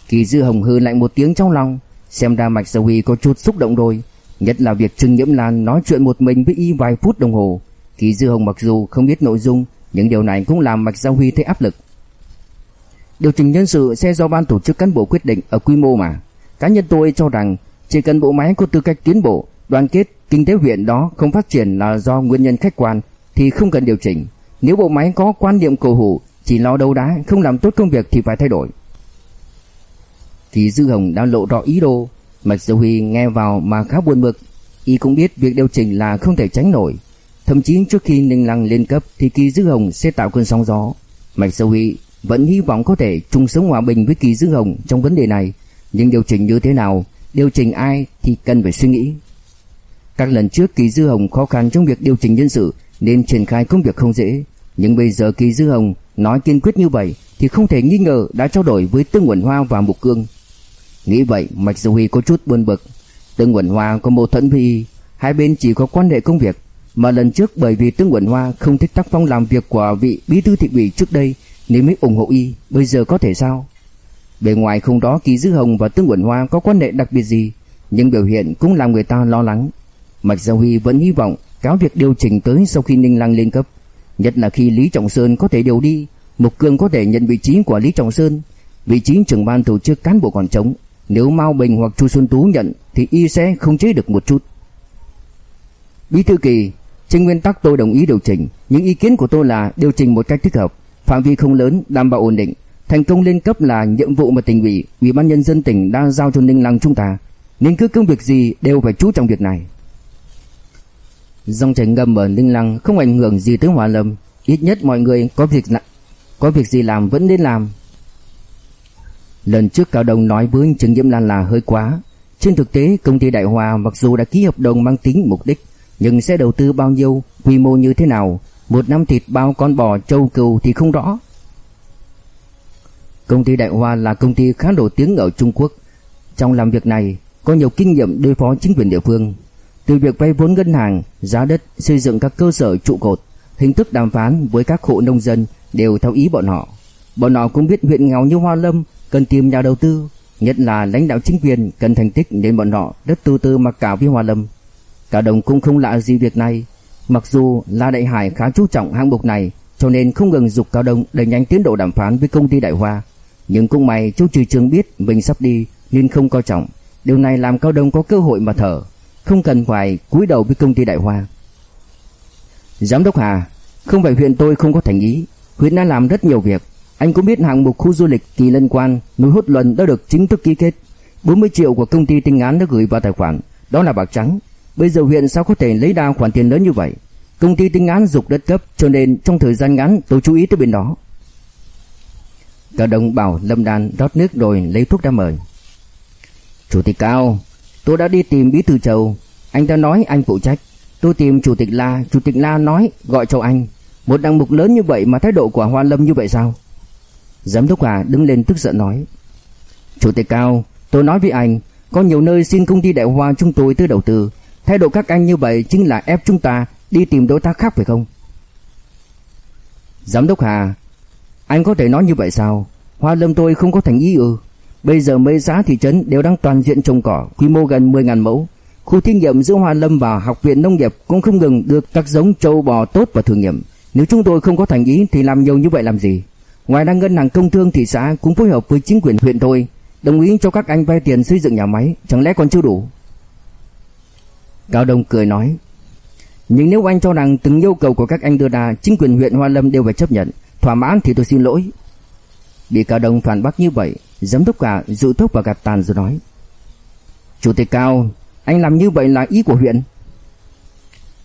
Kỳ Dư Hồng hư lạnh một tiếng trong lòng, Xem ra Mạch Giao Huy có chút xúc động rồi, Nhất là việc Trương Nhiễm Lan nói chuyện một mình với y vài phút đồng hồ. Kỳ Dư Hồng mặc dù không biết nội dung, Nhưng điều này cũng làm Mạch Giao Huy thấy áp lực. Điều chỉnh nhân sự sẽ do ban tổ chức cán bộ quyết định ở quy mô mà. Cá nhân tôi cho rằng, Chỉ cần bộ máy có tư cách tiến bộ, Đoàn kết, kinh tế huyện đó không phát triển là do nguyên nhân khách quan, Thì không cần điều chỉnh. Nếu bộ máy có quan niệm cầu hủ, Chỉ lo đấu đá, không làm tốt công việc thì phải thay đổi. Kỳ Dư Hồng đã lộ rõ ý đồ. Mạch Dư Huy nghe vào mà khá buồn bực. Y cũng biết việc điều chỉnh là không thể tránh nổi. Thậm chí trước khi Ninh Lăng lên cấp Thì Kỳ Dư Hồng sẽ tạo cơn sóng gió. Mạch Sâu Huy vẫn hy vọng có thể chung sống hòa bình với Kỳ Dư Hồng trong vấn đề này. Nhưng điều chỉnh như thế nào, Điều chỉnh ai thì cần phải suy nghĩ. Các lần trước Kỳ Dư Hồng khó khăn trong việc điều chỉnh nhân sự Nên triển khai công việc không dễ. Nhưng bây giờ Kỳ Dư Hồng nói kiên quyết như vậy Thì không thể nghi ngờ đã trao đổi với Tương Quẩn Hoa và Mục Cương. Nghĩ vậy, Mạch Dư Huy có chút buồn bực. Tương Quẩn Hoa có mâu thuẫn vì Hai bên chỉ có quan hệ công việc. Mà lần trước bởi vì Tương Quẩn Hoa không thích tác phong làm việc của vị bí thư thị ủy trước đây Nên mới ủng hộ y. Bây giờ có thể sao? Bề ngoài không đó Kỳ Dư Hồng và Tương Quẩn Hoa có quan hệ đặc biệt gì Nhưng biểu hiện cũng làm người ta lo lắng. Mạch Giao Huy vẫn hy vọng cáo việc điều chỉnh tới sau khi Ninh Lăng lên cấp. Nhất là khi Lý Trọng Sơn có thể điều đi Mục Cương có thể nhận vị trí của Lý Trọng Sơn Vị trí trưởng ban tổ chức cán bộ còn trống. Nếu Mao Bình hoặc Chu Xuân Tú nhận thì y sẽ không chế được một chút. Bí thư kỳ, trên nguyên tắc tôi đồng ý điều chỉnh, những ý kiến của tôi là điều chỉnh một cách thích hợp, phạm vi không lớn, đảm bảo ổn định. Thành công lên cấp là nhiệm vụ mà tỉnh ủy, ủy ban nhân dân tỉnh đang giao cho Ninh Lăng chúng ta, nên cứ công việc gì đều phải chú trọng việc này. Dòng chảy ngầm ở Ninh Lăng không ảnh hưởng gì tới Hòa Lâm, ít nhất mọi người có việc có việc gì làm vẫn nên làm, Lần trước Cao Đông nói với Trương Diễm Lan là hơi quá. Trên thực tế, công ty Đại Hòa mặc dù đã ký hợp đồng mang tính mục đích, nhưng sẽ đầu tư bao nhiêu, quy mô như thế nào, một năm thịt bao con bò trâu cừu thì không rõ. Công ty Đại Hoa là công ty khá nổi tiếng ở Trung Quốc. Trong làm việc này, có nhiều kinh nghiệm đối phó chính quyền địa phương. Từ việc vay vốn ngân hàng, giá đất, xây dựng các cơ sở trụ cột, hình thức đàm phán với các hộ nông dân đều theo ý bọn họ. Bọn họ cũng biết huyện nghèo như Hoa Lâm cần tìm nhà đầu tư, nhất là lãnh đạo chính quyền cần thành tích nên bọn họ rất từ từ mặc cả với Hoa Lâm. Cả đồng cũng không lạ gì việc này, mặc dù La Đại Hải khá chú trọng hạng mục này, cho nên không ngừng dục Cao Đông đẩy nhanh tiến độ đàm phán với công ty Đại Hoa. Nhưng cũng may chú Trừ Trường biết mình sắp đi nên không coi trọng, điều này làm Cao Đông có cơ hội mà thở, không cần phải cúi đầu với công ty Đại Hoa. Giám đốc Hà, không phải huyện tôi không có thành ý, huyện đã làm rất nhiều việc, anh cũng biết hạng mục khu du lịch Kỳ Lân Quan núi Hút Luân đã được chính thức ký kết. 40 triệu của công ty tinh án đã gửi vào tài khoản, đó là bạc trắng. Bây giờ huyện sao có thể lấy ra khoản tiền lớn như vậy? Công ty tinh án dục đất cấp cho nên trong thời gian ngắn tôi chú ý tới bên đó. Cả đồng bảo Lâm Đan rót nước rồi lấy thuốc ra mời. Chủ tịch Cao, tôi đã đi tìm bí thư Châu, anh ta nói anh phụ trách. Tôi tìm chủ tịch La, chủ tịch La nói gọi cho anh. Một đăng mục lớn như vậy mà thái độ của Hoa Lâm như vậy sao? Giám đốc Hà đứng lên tức giận nói Chủ tịch Cao Tôi nói với anh Có nhiều nơi xin công ty đại hoa chúng tôi tới đầu tư Thái độ các anh như vậy chính là ép chúng ta Đi tìm đối tác khác phải không? Giám đốc Hà, Anh có thể nói như vậy sao? Hoa lâm tôi không có thành ý ư. Bây giờ mấy xã thị trấn đều đang toàn diện trồng cỏ, Quy mô gần 10.000 mẫu. Khu thí nghiệm giữa Hoa Lâm và Học viện Nông nghiệp Cũng không ngừng được các giống trâu bò tốt và thử nghiệm. Nếu chúng tôi không có thành ý Thì làm nhiều như vậy làm gì? Ngoài ra, ngân hàng công thương thị xã cũng phối hợp với chính quyền huyện thôi. Đồng ý cho các anh vay tiền xây dựng nhà máy, Chẳng lẽ còn chưa đủ? Cao Đông cười nói, Nhưng nếu anh cho rằng từng yêu cầu của các anh đưa ra, Chính quyền huyện Hoa Lâm đều phải chấp nhận, Thỏa mãn thì tôi xin lỗi. Bị Cao Đông phản bác như vậy, Giám đốc cả dụ thuốc vào gạt tàn rồi nói, Chủ tịch Cao, Anh làm như vậy là ý của huyện.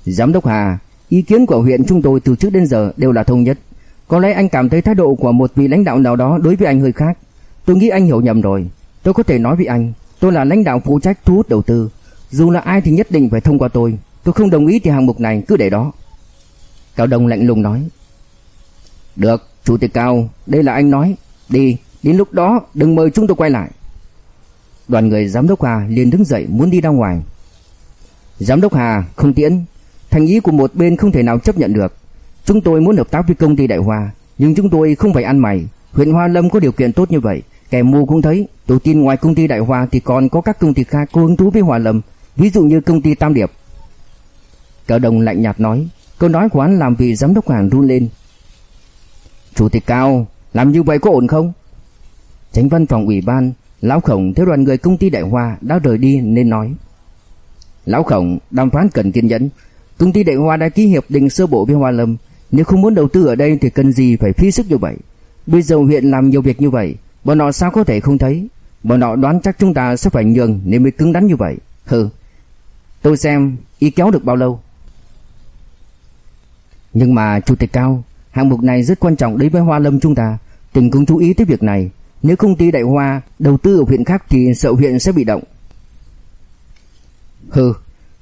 Giám đốc Hà, Ý kiến của huyện chúng tôi từ trước đến giờ đều là thống nhất. Có lẽ anh cảm thấy thái độ của một vị lãnh đạo nào đó đối với anh hơi khác. Tôi nghĩ anh hiểu nhầm rồi. Tôi có thể nói với anh, Tôi là lãnh đạo phụ trách thu hút đầu tư. Dù là ai thì nhất định phải thông qua tôi. Tôi không đồng ý thì hàng mục này, cứ để đó. Cao Đông lạnh lùng nói. Được, Chủ tịch Cao, Đây là anh nói. Đi, Đến lúc đó, đừng mời chúng tôi quay lại. Đoàn người giám đốc Hà liền đứng dậy muốn đi ra ngoài. Giám đốc Hà, không tiễn. Thành ý của một bên không thể nào chấp nhận được. Chúng tôi muốn hợp tác với công ty Đại Hoa, Nhưng chúng tôi không phải ăn mày. Huyện Hoa Lâm có điều kiện tốt như vậy. Kẻ mua cũng thấy. Tôi tin ngoài công ty Đại Hoa Thì còn có các công ty khác có hứng thú với Hoa Lâm. Ví dụ như công ty Tam Điệp. Cao Đồng lạnh nhạt nói, Câu nói của hắn làm vị giám đốc hàng run lên. Chủ tịch Cao, Làm như vậy có ổn không? Tránh văn phòng ủy ban, Lão Khổng theo đoàn người công ty Đại Hoa đã rời đi nên nói. Lão Khổng, đàm phán cần kiên nhẫn. Công ty Đại Hoa đã ký hiệp định sơ bộ với Hoa Lâm. Nếu không muốn đầu tư ở đây thì cần gì phải phí sức như vậy? Bây giờ huyện làm nhiều việc như vậy, Bọn họ sao có thể không thấy? Bọn họ đoán chắc chúng ta sẽ phải nhường Nên mới cứng đắn như vậy. Hừ. Tôi xem y kéo được bao lâu Nhưng mà Chủ tịch Cao, Hạng mục này rất quan trọng đối với Hoa Lâm chúng ta Tỉnh cũng chú ý tới việc này Nếu công ty Đại Hoa đầu tư ở huyện khác Thì sợ huyện sẽ bị động Hừ,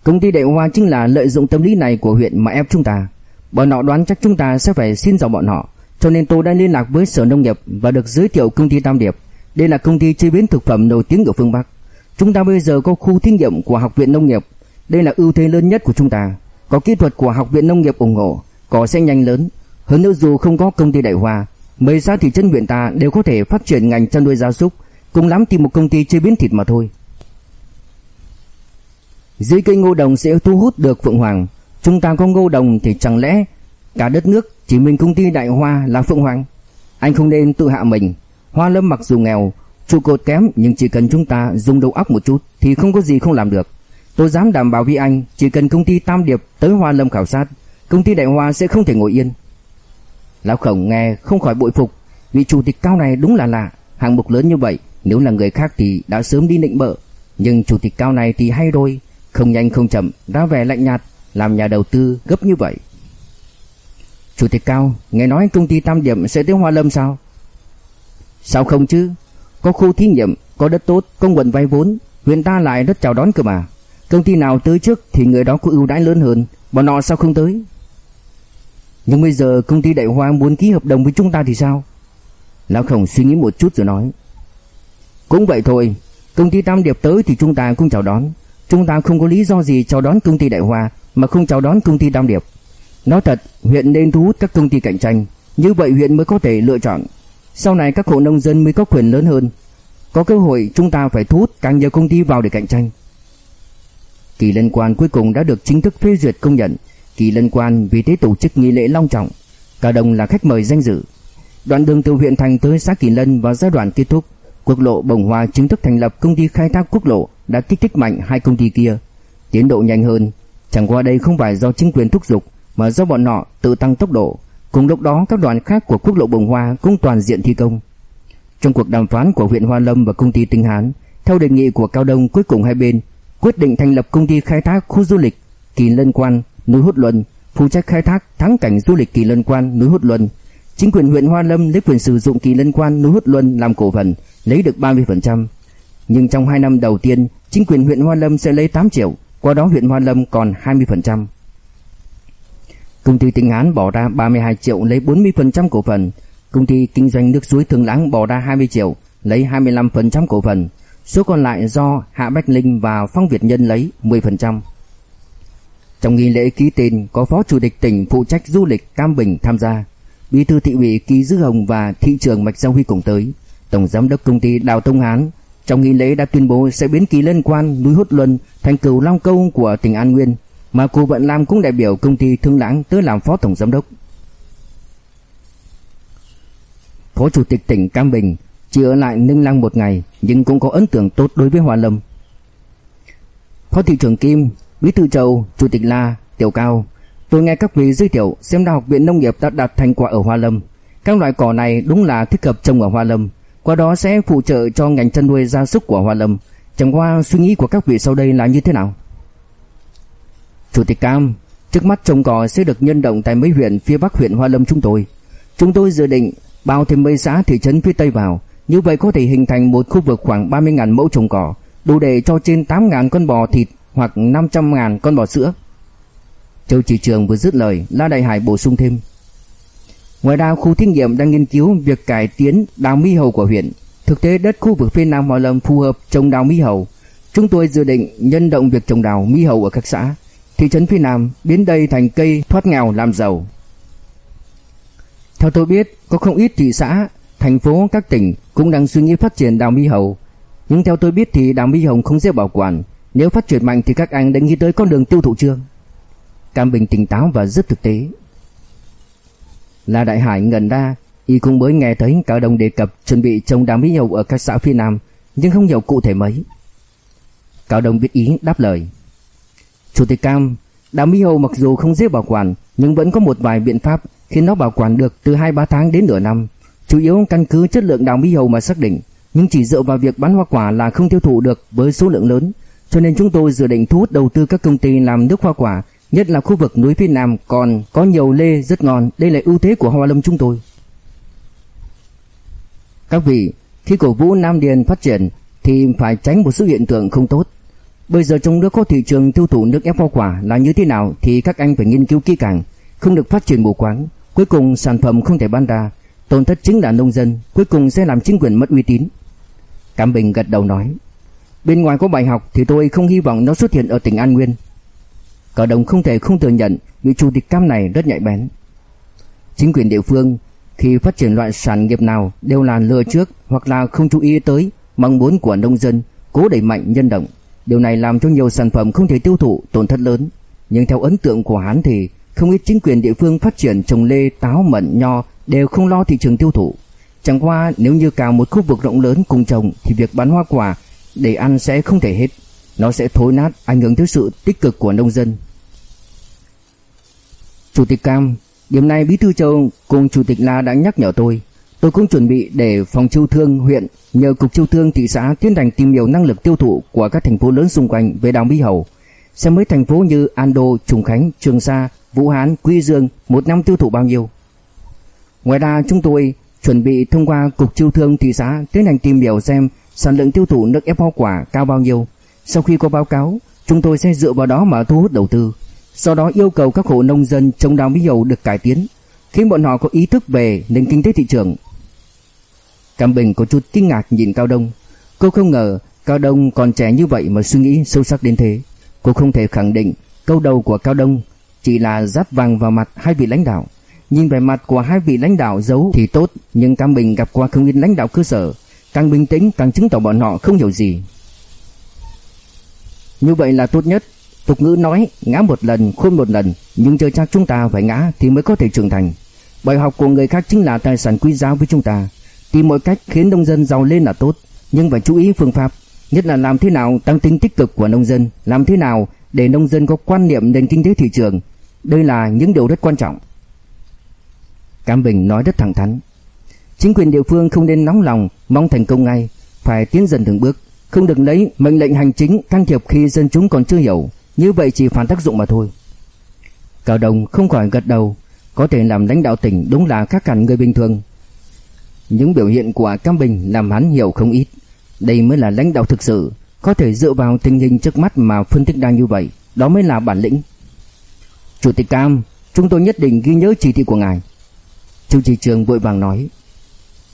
Công ty Đại Hoa chính là lợi dụng tâm lý này của huyện mà ép chúng ta Bọn họ đoán chắc chúng ta sẽ phải xin dòng bọn họ cho nên tôi đã liên lạc với Sở Nông nghiệp và được giới thiệu công ty Tam Điệp. Đây là công ty chế biến thực phẩm nổi tiếng ở phương Bắc. Chúng ta bây giờ có khu thí nghiệm của Học viện Nông nghiệp. Đây là ưu thế lớn nhất của chúng ta. Có kỹ thuật của Học viện Nông nghiệp ủng hộ, có sẽ nhanh lớn. Hơn nữa dù không có công ty Đại Hoa, mấy xã thị trấn huyện ta đều có thể phát triển ngành chăn nuôi gia súc, cùng lắm tìm một công ty chế biến thịt mà thôi. Dưới cây ngô đồng sẽ thu hút được Phượng Hoàng. Chúng ta có ngô đồng thì chẳng lẽ cả đất nước chỉ mình công ty Đại Hoa là Phượng Hoàng Anh không nên tự hạ mình Hoa Lâm mặc dù nghèo Trụ cột kém nhưng chỉ cần chúng ta dùng đầu óc một chút Thì không có gì không làm được Tôi dám đảm bảo với anh Chỉ cần công ty Tam Điệp tới Hoa Lâm khảo sát Công ty Đại Hoa sẽ không thể ngồi yên Lão Khổng nghe không khỏi bội phục Vị chủ tịch cao này đúng là lạ Hạng mục lớn như vậy Nếu là người khác thì đã sớm đi nịnh bợ Nhưng chủ tịch cao này thì hay đôi Không nhanh không chậm Ra vẻ lạnh nhạt Làm nhà đầu tư gấp như vậy Chủ tịch Cao, nghe nói công ty Tam điệp sẽ tới Hoa Lâm sao? Sao không chứ? Có khu thí nghiệm, có đất tốt, có nguồn vay vốn, huyện ta lại rất chào đón cơ mà. Công ty nào tới trước thì người đó có ưu đãi lớn hơn, bọn họ sao không tới? Nhưng bây giờ công ty Đại Hoa muốn ký hợp đồng với chúng ta thì sao? Lão Khổng suy nghĩ một chút rồi nói. Cũng vậy thôi, công ty Tam Điệp tới thì chúng ta cũng chào đón. Chúng ta không có lý do gì chào đón công ty Đại Hoa mà không chào đón công ty Tam Điệp. Nói thật, huyện nên thu hút các công ty cạnh tranh, như vậy huyện mới có thể lựa chọn. Sau này các hộ nông dân mới có quyền lớn hơn. Có cơ hội chúng ta phải thu hút càng nhiều công ty vào để cạnh tranh. Kỳ lân quan cuối cùng đã được chính thức phê duyệt công nhận. Kỳ lân quan vì thế tổ chức nghi lễ long trọng. Cả đồng là khách mời danh dự. Đoạn đường từ huyện thành tới xã Kỳ Lân vào giai đoạn kết thúc. Quốc lộ Bồng Hoa chính thức thành lập công ty khai thác quốc lộ đã kích thích mạnh hai công ty kia. Tiến độ nhanh hơn. Chẳng qua đây không phải do chính quyền thúc giục mà do bọn họ tự tăng tốc độ. Cùng lúc đó các đoàn khác của quốc lộ Bồng Hoa cũng toàn diện thi công. Trong cuộc đàm phán của huyện Hoa Lâm và công ty Tinh Hán, theo đề nghị của Cao Đông cuối cùng hai bên quyết định thành lập công ty khai thác khu du lịch Kỳ Lân Quan, núi Hút Luân, phụ trách khai thác thắng cảnh du lịch Kỳ Lân Quan, núi Hút Luân. Chính quyền huyện Hoa Lâm lấy quyền sử dụng Kỳ Lân Quan, núi Hút Luân làm cổ phần, lấy được 30%. Nhưng trong 2 năm đầu tiên, chính quyền huyện Hoa Lâm sẽ lấy 8 triệu, qua đó huyện Hoa Lâm còn 20%. Công ty Tinh Hán bỏ ra 32 triệu lấy 40% cổ phần, công ty kinh doanh nước suối Thường Lãng bỏ ra 20 triệu lấy 25% cổ phần, số còn lại do Hạ Bách Linh và Phong Việt Nhân lấy 10%. Trong nghi lễ ký tên có Phó Chủ tịch tỉnh phụ trách du lịch Cam Bình tham gia, Bí thư thị ủy Ký Dư Hồng và thị trưởng Mạch Giao Huy cùng tới, tổng giám đốc công ty Đào Tông Hán trong nghi lễ đã tuyên bố sẽ biến kỳ liên quan núi hốt Luân thành cửu long câu của tỉnh An Nguyên mà cô Vận Lam cũng đại biểu công ty Thương Lãng tới làm phó tổng giám đốc. Phó chủ tịch tỉnh Cam Bình chỉ ở lại Ninh Lăng một ngày, nhưng cũng có ấn tượng tốt đối với Hoa Lâm. Phó thị trưởng Kim, Bí thư Châu, Chủ tịch La, Tiểu Cao, tôi nghe các vị giới thiệu xem đại học viện nông nghiệp đã đạt thành quả ở Hoa Lâm. Các loại cỏ này đúng là thích hợp trồng ở Hoa Lâm, qua đó sẽ phụ trợ cho ngành chăn nuôi gia súc của Hoa Lâm. Chẳng qua suy nghĩ của các vị sau đây là như thế nào? Chủ tịch Cam, trước mắt trồng cỏ sẽ được nhân động tại mấy huyện phía Bắc huyện Hoa Lâm chúng tôi. Chúng tôi dự định bao thêm mấy xã thị trấn phía Tây vào, như vậy có thể hình thành một khu vực khoảng 30.000 mẫu trồng cỏ, đủ để cho trên 8.000 con bò thịt hoặc 500.000 con bò sữa. Châu Chỉ Trường vừa dứt lời, La Đại Hải bổ sung thêm. Ngoài ra khu thí nghiệm đang nghiên cứu việc cải tiến đào mi hầu của huyện. Thực tế đất khu vực phía Nam Hòa Lâm phù hợp trồng đào mi hầu. Chúng tôi dự định nhân động việc trồng đào mi hầu ở các xã, thị trấn phía Nam biến đây thành cây thoát nghèo làm giàu. Theo tôi biết, có không ít thị xã, thành phố, các tỉnh cũng đang suy nghĩ phát triển đào mi hầu. Nhưng theo tôi biết thì đào mi hồng không dễ bảo quản. Nếu phát triển mạnh thì các anh đã nghĩ tới con đường tiêu thụ chưa? Cam Bình tỉnh táo và rất thực tế. Là Đại Hải ngần ra, y cũng mới nghe thấy cả đồng đề cập chuẩn bị trồng đào mi hồng ở các xã phía Nam, nhưng không hiểu cụ thể mấy. Cao Đông biết ý đáp lời. Chủ tịch Cam, đào mi hầu mặc dù không dễ bảo quản, nhưng vẫn có một vài biện pháp khiến nó bảo quản được từ 2-3 tháng đến nửa năm. Chủ yếu căn cứ chất lượng đào mi hầu mà xác định, nhưng chỉ dựa vào việc bán hoa quả là không tiêu thụ được với số lượng lớn, cho nên chúng tôi dự định thu hút đầu tư các công ty làm nước hoa quả, nhất là khu vực núi phía Nam còn có nhiều lê rất ngon, đây là ưu thế của Hoa Lâm chúng tôi. Các vị, khi cổ vũ Nam Điền phát triển thì phải tránh một số hiện tượng không tốt. Bây giờ trong nước có thị trường tiêu thụ nước ép hoa quả là như thế nào thì các anh phải nghiên cứu kỹ càng, không được phát triển mù quáng, cuối cùng sản phẩm không thể bán ra, tổn thất chính là nông dân, cuối cùng sẽ làm chính quyền mất uy tín. cảm Bình gật đầu nói, bên ngoài có bài học thì tôi không hy vọng nó xuất hiện ở tỉnh An Nguyên. Cả đồng không thể không thừa nhận vị chủ tịch Cam này rất nhạy bén. Chính quyền địa phương khi phát triển loại sản nghiệp nào đều là lừa trước hoặc là không chú ý tới mong muốn của nông dân, cố đẩy mạnh nhân động. Điều này làm cho nhiều sản phẩm không thể tiêu thụ, tổn thất lớn. Nhưng theo ấn tượng của hắn thì không ít chính quyền địa phương phát triển trồng lê, táo, mận, nho đều không lo thị trường tiêu thụ. Chẳng qua nếu như cả một khu vực rộng lớn cùng trồng thì việc bán hoa quả để ăn sẽ không thể hết. Nó sẽ thối nát, ảnh hưởng tới sự tích cực của nông dân. Chủ tịch Cam, điểm này Bí thư Châu cùng Chủ tịch La đã nhắc nhở tôi. Tôi cũng chuẩn bị để phòng chiêu thương huyện nhờ cục chiêu thương thị xã tiến hành tìm hiểu năng lực tiêu thụ của các thành phố lớn xung quanh về đào bí hầu. Xem mấy thành phố như An Đô, Trùng Khánh, Trường Sa, Vũ Hán, Quy Dương một năm tiêu thụ bao nhiêu. Ngoài ra chúng tôi chuẩn bị thông qua cục chiêu thương thị xã tiến hành tìm hiểu xem sản lượng tiêu thụ nước ép hoa quả cao bao nhiêu. Sau khi có báo cáo, chúng tôi sẽ dựa vào đó mà thu hút đầu tư. Sau đó yêu cầu các hộ nông dân trồng đào mỹ dầu được cải tiến, khiến bọn họ có ý thức về nền kinh tế thị trường. Cam Bình có chút kinh ngạc nhìn Cao Đông. Cô không ngờ Cao Đông còn trẻ như vậy mà suy nghĩ sâu sắc đến thế. Cô không thể khẳng định câu đầu của Cao Đông chỉ là giáp vàng vào mặt hai vị lãnh đạo. Nhìn vẻ mặt của hai vị lãnh đạo giấu thì tốt, nhưng Cam Bình gặp qua không ít lãnh đạo cơ sở, càng bình tĩnh càng chứng tỏ bọn họ không hiểu gì. Như vậy là tốt nhất. Tục ngữ nói ngã một lần khôn một lần, nhưng chờ chắc chúng ta phải ngã thì mới có thể trưởng thành. Bài học của người khác chính là tài sản quý giá với chúng ta. Tìm mọi cách khiến nông dân giàu lên là tốt, nhưng phải chú ý phương pháp, nhất là làm thế nào tăng tính tích cực của nông dân, làm thế nào để nông dân có quan niệm nền kinh tế thị trường. Đây là những điều rất quan trọng. Cam Bình nói rất thẳng thắn. Chính quyền địa phương không nên nóng lòng mong thành công ngay, phải tiến dần từng bước, không được lấy mệnh lệnh hành chính can thiệp khi dân chúng còn chưa hiểu, như vậy chỉ phản tác dụng mà thôi. Cao Đồng không khỏi gật đầu, có thể làm lãnh đạo tỉnh đúng là khác hẳn người bình thường. Những biểu hiện của Cam Bình làm hắn hiểu không ít, đây mới là lãnh đạo thực sự, có thể dựa vào tình hình trước mắt mà phân tích đang như vậy, đó mới là bản lĩnh. Chủ tịch Cam, chúng tôi nhất định ghi nhớ chỉ thị của ngài. Chu trì Trường vội vàng nói.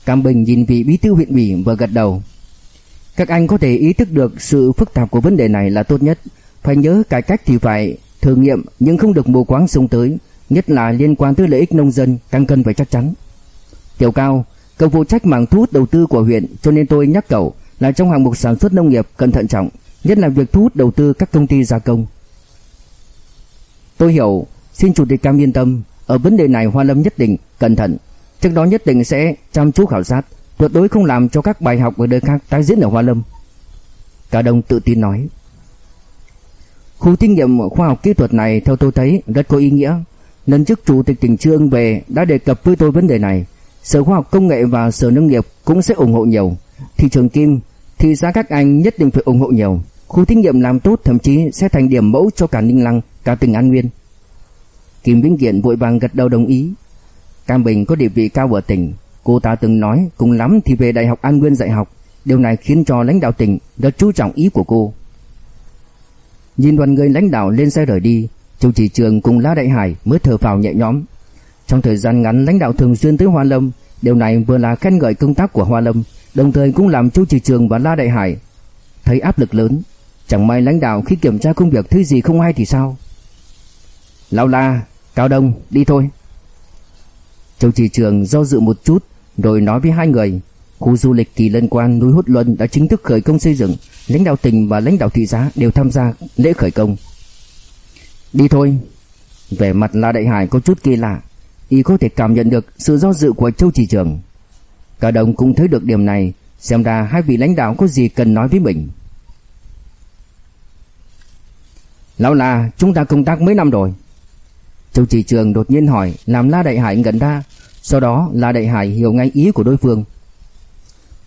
Cam Bình nhìn vị bí thư huyện ủy và gật đầu. Các anh có thể ý thức được sự phức tạp của vấn đề này là tốt nhất. Phải nhớ cải cách thì phải thử nghiệm nhưng không được mù quáng xông tới, nhất là liên quan tới lợi ích nông dân càng cần phải chắc chắn. Tiểu Cao, cậu phụ trách mảng thu hút đầu tư của huyện cho nên tôi nhắc cậu là trong hạng mục sản xuất nông nghiệp cần thận trọng, nhất là việc thu hút đầu tư các công ty gia công. Tôi hiểu, xin chủ tịch Cam yên tâm, ở vấn đề này Hoa Lâm nhất định cẩn thận, trước đó nhất định sẽ chăm chú khảo sát, tuyệt đối không làm cho các bài học ở nơi khác tái diễn ở Hoa Lâm. Cả đồng tự tin nói. Khu thí nghiệm khoa học kỹ thuật này theo tôi thấy rất có ý nghĩa. Lần trước chủ tịch tỉnh Trương về đã đề cập với tôi vấn đề này. Sở Khoa học Công nghệ và Sở Nông nghiệp cũng sẽ ủng hộ nhiều. Thị trường Kim, thị xã các anh nhất định phải ủng hộ nhiều. Khu thí nghiệm làm tốt thậm chí sẽ thành điểm mẫu cho cả Ninh Lăng, cả tỉnh An Nguyên. Kim Vĩnh Kiện vội vàng gật đầu đồng ý. Cam Bình có địa vị cao ở tỉnh, cô ta từng nói cùng lắm thì về Đại học An Nguyên dạy học, điều này khiến cho lãnh đạo tỉnh rất chú trọng ý của cô. Nhìn đoàn người lãnh đạo lên xe rời đi, Châu Chỉ Trường cùng La Đại Hải mới thở phào nhẹ nhõm. Trong thời gian ngắn lãnh đạo thường xuyên tới Hoa Lâm, điều này vừa là khen ngợi công tác của Hoa Lâm, đồng thời cũng làm Châu Chỉ Trường và La Đại Hải thấy áp lực lớn. Chẳng may lãnh đạo khi kiểm tra công việc thấy gì không hay thì sao? Lão La, Cao Đông, đi thôi. Châu trì Trường do dự một chút rồi nói với hai người, khu du lịch kỳ lân quan núi Hút Luân đã chính thức khởi công xây dựng, lãnh đạo tỉnh và lãnh đạo thị xã đều tham gia lễ khởi công. Đi thôi. Vẻ mặt La Đại Hải có chút kỳ lạ, y có thể cảm nhận được sự do dự của Châu trì Trường. Cao Đông cũng thấy được điểm này, xem ra hai vị lãnh đạo có gì cần nói với mình. Lão La, chúng ta công tác mấy năm rồi? Châu Chỉ Trường đột nhiên hỏi làm La Đại Hải ngẩn ra, sau đó La Đại Hải hiểu ngay ý của đối phương.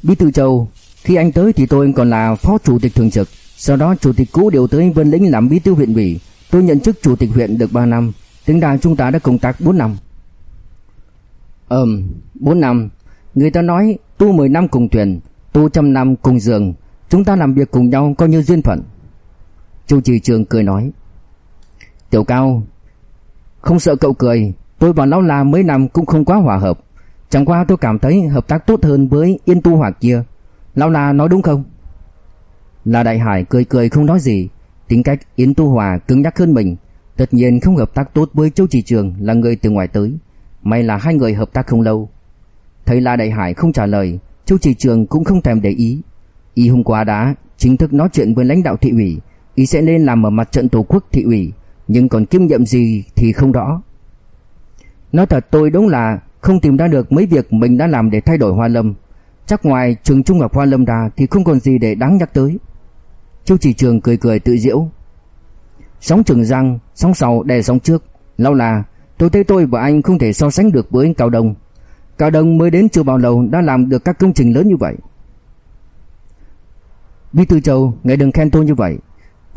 Bí thư Châu, khi anh tới thì tôi còn là phó chủ tịch thường trực, sau đó chủ tịch cũ điều tới Vân Lĩnh làm bí thư huyện ủy, tôi nhận chức chủ tịch huyện được 3 năm, tính ra chúng ta đã công tác 4 năm. Ừm, 4 năm, người ta nói tu 10 năm cùng thuyền, tu trăm năm cùng giường, chúng ta làm việc cùng nhau coi như duyên phận. Chu Trì Trường cười nói. Tiểu Cao, không sợ cậu cười, tôi và Lão La mấy năm cũng không quá hòa hợp. Chẳng qua tôi cảm thấy hợp tác tốt hơn với Yên Tu Hòa kia. Lão La nói đúng không? La Đại Hải cười cười không nói gì. Tính cách Yến Tu Hòa cứng nhắc hơn mình. Tất nhiên không hợp tác tốt với Châu Trì Trường là người từ ngoài tới. May là hai người hợp tác không lâu. Thấy La Đại Hải không trả lời, Châu Trì Trường cũng không thèm để ý. Y hôm qua đã chính thức nói chuyện với lãnh đạo thị ủy, y sẽ lên làm ở mặt trận tổ quốc thị ủy, nhưng còn kinh nghiệm gì thì không rõ. Nói thật tôi đúng là không tìm ra được mấy việc mình đã làm để thay đổi Hoa Lâm. Chắc ngoài trường trung học Hoa Lâm ra thì không còn gì để đáng nhắc tới. Châu Chỉ Trường cười cười tự diễu. Sóng trường răng, sóng sau đè sóng trước. Lâu là tôi thấy tôi và anh không thể so sánh được với Cao Đông. Cao Đông mới đến chưa bao lâu đã làm được các công trình lớn như vậy. Bí thư Châu, ngày đừng khen tôi như vậy.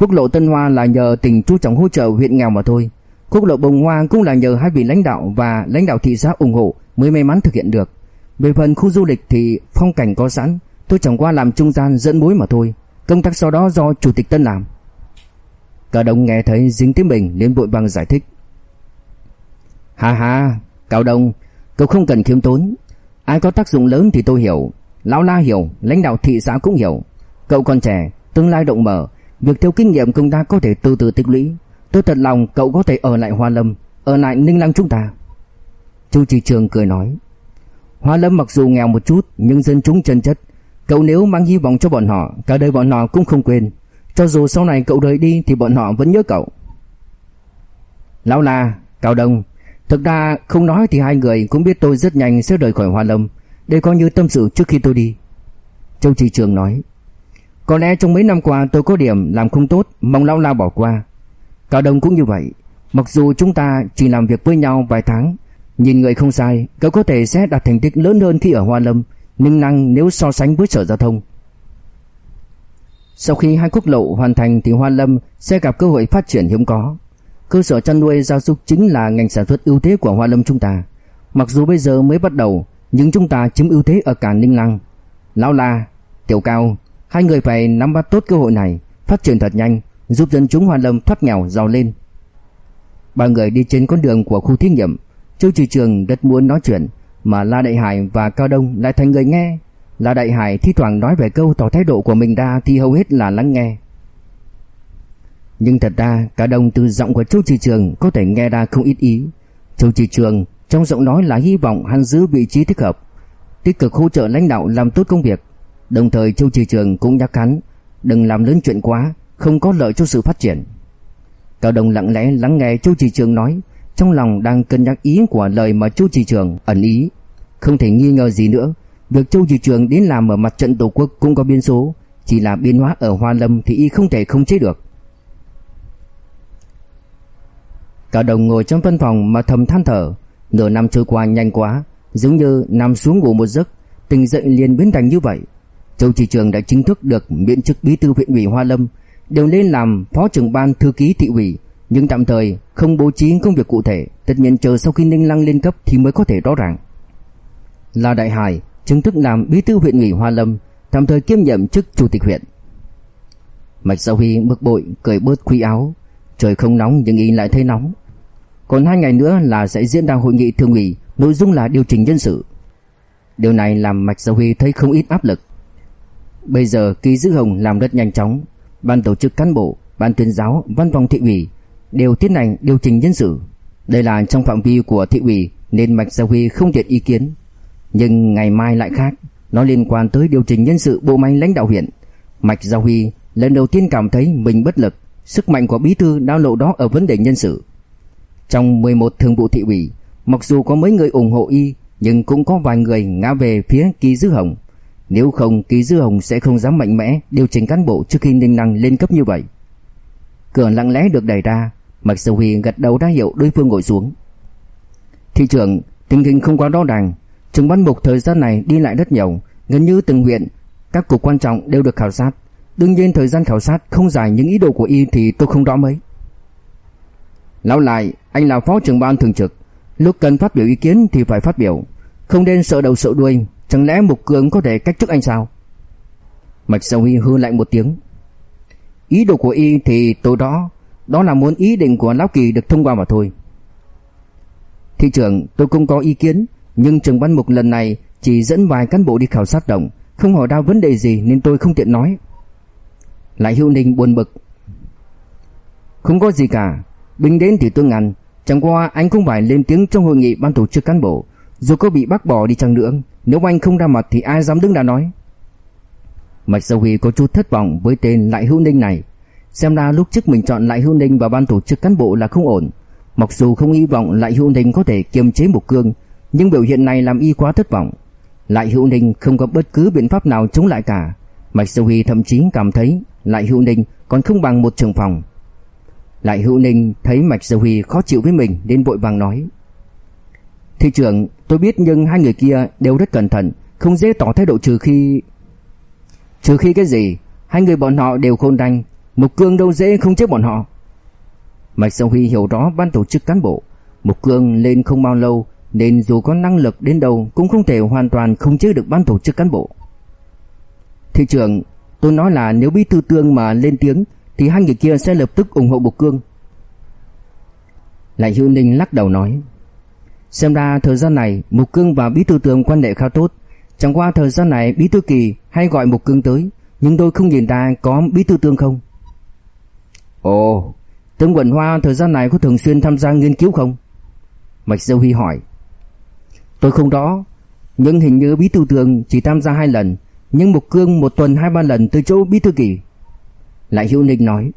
Quốc lộ Tân Hoa là nhờ tỉnh chú trọng hỗ trợ huyện nghèo mà thôi. Quốc lộ Bồng Hoa cũng là nhờ hai vị lãnh đạo và lãnh đạo thị xã ủng hộ mới may mắn thực hiện được. Về phần khu du lịch thì phong cảnh có sẵn, tôi chẳng qua làm trung gian dẫn mối mà thôi. Công tác sau đó do chủ tịch Tân làm. Cả đồng nghe thấy dính tiếng mình nên vội vàng giải thích. Hà hà, Cao Đông, cậu không cần khiêm tốn. Ai có tác dụng lớn thì tôi hiểu. Lão La hiểu, lãnh đạo thị xã cũng hiểu. Cậu còn trẻ, tương lai rộng mở, việc theo kinh nghiệm công tác có thể từ từ tích lũy. Tôi thật lòng cậu có thể ở lại Hoa Lâm, ở lại Ninh Lăng chúng ta. Chu Trì Trường cười nói. Hoa Lâm mặc dù nghèo một chút nhưng dân chúng chân chất. Cậu nếu mang hy vọng cho bọn họ, cả đời bọn họ cũng không quên. Cho dù sau này cậu rời đi thì bọn họ vẫn nhớ cậu. Lão La, Cao Đông, thực ra không nói thì hai người cũng biết tôi rất nhanh sẽ rời khỏi Hoa Lâm. Đây coi như tâm sự trước khi tôi đi. Châu Trì Trường nói. Có lẽ trong mấy năm qua tôi có điểm làm không tốt, mong Lão lao bỏ qua. Cao Đông cũng như vậy. Mặc dù chúng ta chỉ làm việc với nhau vài tháng, nhìn người không sai, cậu có thể sẽ đạt thành tích lớn hơn khi ở Hoa Lâm, nhưng năng nếu so sánh với sở giao thông. Sau khi hai quốc lộ hoàn thành thì Hoa Lâm sẽ gặp cơ hội phát triển hiếm có. Cơ sở chăn nuôi gia súc chính là ngành sản xuất ưu thế của Hoa Lâm chúng ta. Mặc dù bây giờ mới bắt đầu, nhưng chúng ta chiếm ưu thế ở cả Ninh Lăng. Lão La, Tiểu Cao, hai người phải nắm bắt tốt cơ hội này, phát triển thật nhanh, giúp dân chúng Hoa Lâm thoát nghèo giàu lên. Ba người đi trên con đường của khu thí nghiệm, Châu Trì Trường rất muốn nói chuyện, mà La Đại Hải và Cao Đông lại thành người nghe. La Đại Hải thi thoảng nói về câu tỏ thái độ của mình ra thì hầu hết là lắng nghe. Nhưng thật ra Cao Đông từ giọng của Châu Trì Trường có thể nghe ra không ít ý. Châu Trì Trường trong giọng nói là hy vọng hắn giữ vị trí thích hợp, tích cực hỗ trợ lãnh đạo làm tốt công việc. Đồng thời Châu Trì Trường cũng nhắc hắn đừng làm lớn chuyện quá, không có lợi cho sự phát triển. Cao Đông lặng lẽ lắng nghe Châu Trì Trường nói, trong lòng đang cân nhắc ý của lời mà Châu Trì Trường ẩn ý. Không thể nghi ngờ gì nữa, Việc Châu Trì Trường đến làm ở mặt trận Tổ quốc cũng có biên số, chỉ là biến hóa ở Hoa Lâm thì y không thể không chế được. Cao đồng ngồi trong văn phòng mà thầm than thở, nửa năm trôi qua nhanh quá, giống như nằm xuống ngủ một giấc, tỉnh dậy liền biến thành như vậy. Châu thị Trường đã chính thức được miễn chức bí thư huyện ủy Hoa Lâm, đều lên làm phó trưởng ban thư ký thị ủy, nhưng tạm thời không bố trí công việc cụ thể, tất nhiên chờ sau khi Ninh Lăng lên cấp thì mới có thể rõ ràng. La Đại Hải chính thức làm bí thư huyện ủy Hoa Lâm, tạm thời kiêm nhiệm chức chủ tịch huyện. Mạch Giao Huy bực bội cởi bớt khuy áo, trời không nóng nhưng y lại thấy nóng. Còn hai ngày nữa là sẽ diễn ra hội nghị thường ủy, nội dung là điều chỉnh nhân sự. Điều này làm Mạch Giao Huy thấy không ít áp lực. Bây giờ Kỳ Dư Hồng làm rất nhanh chóng, ban tổ chức cán bộ, ban tuyên giáo, văn phòng thị ủy đều tiến hành điều chỉnh nhân sự. Đây là trong phạm vi của thị ủy nên Mạch Gia Huy không tiện ý kiến. Nhưng ngày mai lại khác, nó liên quan tới điều chỉnh nhân sự bộ máy lãnh đạo huyện. Mạch Gia Huy lần đầu tiên cảm thấy mình bất lực, sức mạnh của bí thư đao lộ đó ở vấn đề nhân sự. Trong 11 thường vụ thị ủy, mặc dù có mấy người ủng hộ y, nhưng cũng có vài người ngã về phía Kỳ Dư Hồng. Nếu không ký Dư Hồng sẽ không dám mạnh mẽ điều chỉnh cán bộ trước khi Ninh Năng lên cấp như vậy. Cửa lặng lẽ được đẩy ra, Mạc Sầu Huy gật đầu ra hiệu đối phương ngồi xuống. Thị trưởng, tình hình không quá rõ ràng, trưởng ban mục thời gian này đi lại rất nhiều, gần như từng huyện, các cục quan trọng đều được khảo sát. Đương nhiên thời gian khảo sát không dài những ý đồ của y thì tôi không rõ mấy. Lão lại, anh là phó trưởng ban thường trực, lúc cần phát biểu ý kiến thì phải phát biểu, không nên sợ đầu sợ đuôi, chẳng lẽ Mục Cường có thể cách chức anh sao? Mạch Sầu Huy hư lạnh một tiếng. Ý đồ của y thì tôi đó đó là muốn ý định của Lão Kỳ được thông qua mà thôi Thị trưởng, tôi cũng có ý kiến, Nhưng trường ban mục lần này Chỉ dẫn vài cán bộ đi khảo sát động, Không hỏi đau vấn đề gì nên tôi không tiện nói Lại Hữu Ninh buồn bực Không có gì cả Bình đến thì tôi ngăn Chẳng qua anh cũng phải lên tiếng trong hội nghị ban tổ chức cán bộ, Dù có bị bác bỏ đi chăng nữa nếu anh không ra mặt thì ai dám đứng ra nói Mạch Sầu Huy có chút thất vọng với tên Lại Hữu Ninh này Xem ra lúc trước mình chọn Lại Hữu Ninh vào ban tổ chức cán bộ là không ổn. Mặc dù không hy vọng Lại Hữu Ninh có thể kiềm chế một Cương, nhưng biểu hiện này làm y quá thất vọng. Lại Hữu Ninh không có bất cứ biện pháp nào chống lại cả. Mạch Sâu Huy thậm chí cảm thấy Lại Hữu Ninh còn không bằng một trưởng phòng. Lại Hữu Ninh thấy Mạch Sâu Huy khó chịu với mình nên vội vàng nói: "Thị trưởng, tôi biết nhưng hai người kia đều rất cẩn thận, không dễ tỏ thái độ trừ khi trừ khi cái gì? Hai người bọn họ đều khôn đanh, Mục Cương đâu dễ không chết bọn họ. Mạch Song Huy hiểu rõ ban tổ chức cán bộ. Mục Cương lên không bao lâu nên dù có năng lực đến đâu cũng không thể hoàn toàn không chế được ban tổ chức cán bộ. Thị trưởng, tôi nói là nếu bí thư tương mà lên tiếng thì hai người kia sẽ lập tức ủng hộ Mục Cương. Lại Hữu Ninh lắc đầu nói. Xem ra thời gian này Mục Cương và Bí Thư Tường quan hệ khá tốt Chẳng qua thời gian này Bí Thư Kỳ hay gọi Mục Cương tới Nhưng tôi không nhìn ra có Bí Thư Tường không Ồ, Tướng Quận Hoa thời gian này có thường xuyên tham gia nghiên cứu không? Mạch Dâu Huy hỏi. Tôi không rõ, nhưng hình như Bí Thư Tường chỉ tham gia hai lần, nhưng Mục Cương một tuần hai ba lần từ chỗ Bí Thư Kỳ. Lại Hữu Ninh nói.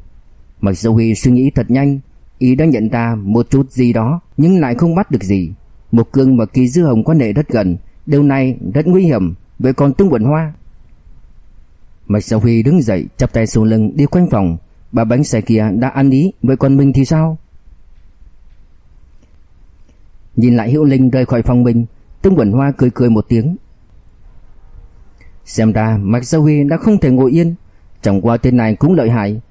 Mạch Dâu Huy suy nghĩ thật nhanh, ý đã nhận ra một chút gì đó, nhưng lại không bắt được gì. Mục Cương và Kỳ Dư Hồng quan hệ rất gần, điều này rất nguy hiểm, vậy còn Tướng Quận Hoa? Mạch Dâu Huy đứng dậy, chắp tay xuống lưng đi quanh phòng, Bà bánh xe kia đã ăn ý Vậy còn mình thì sao? Nhìn lại Hiệu Linh rời khỏi phòng mình Tông Quẩn Hoa cười cười một tiếng. Xem ra Mạch Gia Huy đã không thể ngồi yên Chẳng qua tên này cũng lợi hại.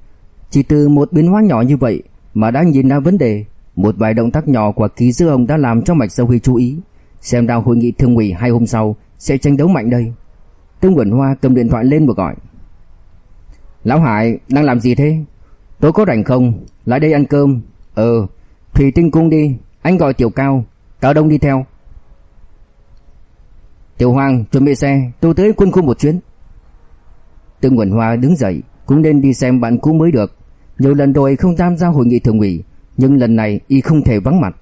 Chỉ từ một biến hóa nhỏ như vậy Mà đã nhìn ra vấn đề. Một vài động tác nhỏ của ký dư ông đã làm cho Mạch Gia Huy chú ý. Xem ra hội nghị thương ủy hai hôm sau Sẽ tranh đấu mạnh đây. Tương Quẩn Hoa cầm điện thoại lên và gọi. Lão Hải, đang làm gì thế? Tôi có rảnh không? Lại đây ăn cơm. Ừ Thủy tinh cung đi. Anh gọi Tiểu Cao. Cao Đông đi theo. Tiểu Hoàng, chuẩn bị xe. Tôi tới quân khu một chuyến. Tương Quẩn Hoa đứng dậy, Cũng nên đi xem bạn cũ mới được. Nhiều lần rồi không tham gia hội nghị thường ủy. Nhưng lần này y không thể vắng mặt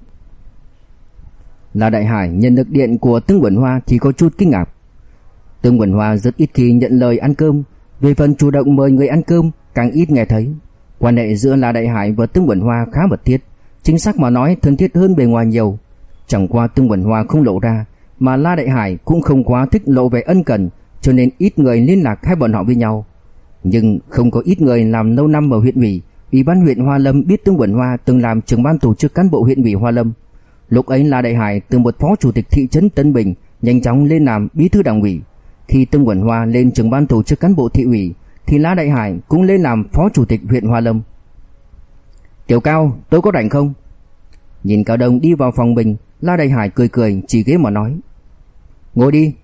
Là Đại Hải nhận được điện của Tương Quẩn Hoa Thì có chút kinh ngạc Tương Quẩn Hoa rất ít khi nhận lời ăn cơm về phần chủ động mời người ăn cơm càng ít nghe thấy. Quan hệ giữa La Đại Hải và Tương Quẩn Hoa khá mật thiết, chính xác mà nói thân thiết hơn bề ngoài nhiều. Chẳng qua Tương Quẩn Hoa không lộ ra, mà La Đại Hải cũng không quá thích lộ về ân cần, cho nên ít người liên lạc hai bọn họ với nhau. Nhưng không có ít người làm lâu năm ở huyện ủy, Ủy ban huyện Hoa Lâm biết Tương Quẩn Hoa từng làm trưởng ban tổ chức cán bộ huyện ủy Hoa Lâm. Lúc ấy La Đại Hải từ một phó chủ tịch thị trấn Tân Bình nhanh chóng lên làm bí thư đảng ủy. Khi Tương Quẩn Hoa lên trưởng ban tổ chức cán bộ thị ủy thì La Đại Hải cũng lên làm phó chủ tịch huyện Hoa Lâm. Tiểu Cao, tôi có rảnh không? Nhìn Cao Đông đi vào phòng mình, La Đại Hải cười cười chỉ ghế mà nói. Ngồi đi.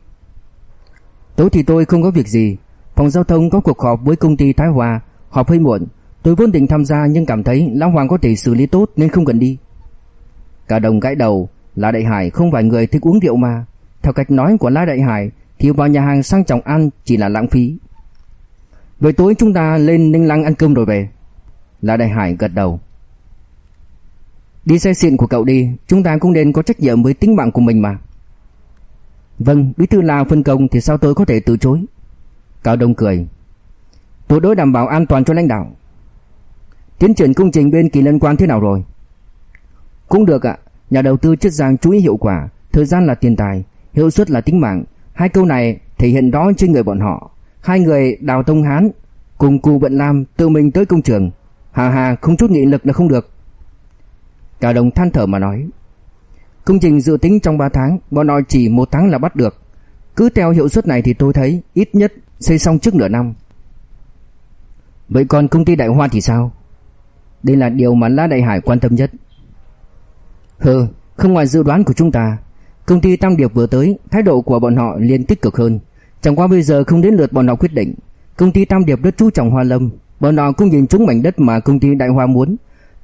Tối thì tôi không có việc gì. Phòng giao thông có cuộc họp với công ty Thái Hòa, họp hơi muộn. Tôi vốn định tham gia nhưng cảm thấy Lão Hoàng có thể xử lý tốt nên không cần đi. Cả đồng gãi đầu, La Đại Hải không phải người thích uống rượu mà. Theo cách nói của La Đại Hải thì vào nhà hàng sang trọng ăn chỉ là lãng phí. về tối chúng ta lên Ninh Lăng ăn cơm rồi về. La Đại Hải gật đầu. Đi xe xịn của cậu đi, chúng ta cũng nên có trách nhiệm với tính mạng của mình mà. Vâng, bí thư là phân công thì sao tôi có thể từ chối? Cao Đông cười. tôi đối đảm bảo an toàn cho lãnh đạo. Tiến triển công trình bên kỳ liên quan thế nào rồi? Cũng được ạ, nhà đầu tư chất giang chú ý hiệu quả, thời gian là tiền tài, hiệu suất là tính mạng. Hai câu này thể hiện rõ trên người bọn họ. Hai người Đào Tông Hán cùng Cù bận Lam tự mình tới công trường. Hà hà không chút nghị lực là không được. cả đồng than thở mà nói. Công trình dự tính trong 3 tháng, bọn họ chỉ một tháng là bắt được. Cứ theo hiệu suất này thì tôi thấy ít nhất xây xong trước nửa năm. Vậy còn công ty Đại Hoa thì sao? Đây là điều mà La Đại Hải quan tâm nhất. Hừ, không ngoài dự đoán của chúng ta. Công ty Tam Điệp vừa tới, thái độ của bọn họ liên tích cực hơn. Chẳng qua bây giờ không đến lượt bọn họ quyết định. Công ty Tam Điệp rất chú trọng Hoa Lâm, bọn họ cũng nhìn trúng mảnh đất mà công ty Đại Hoa muốn.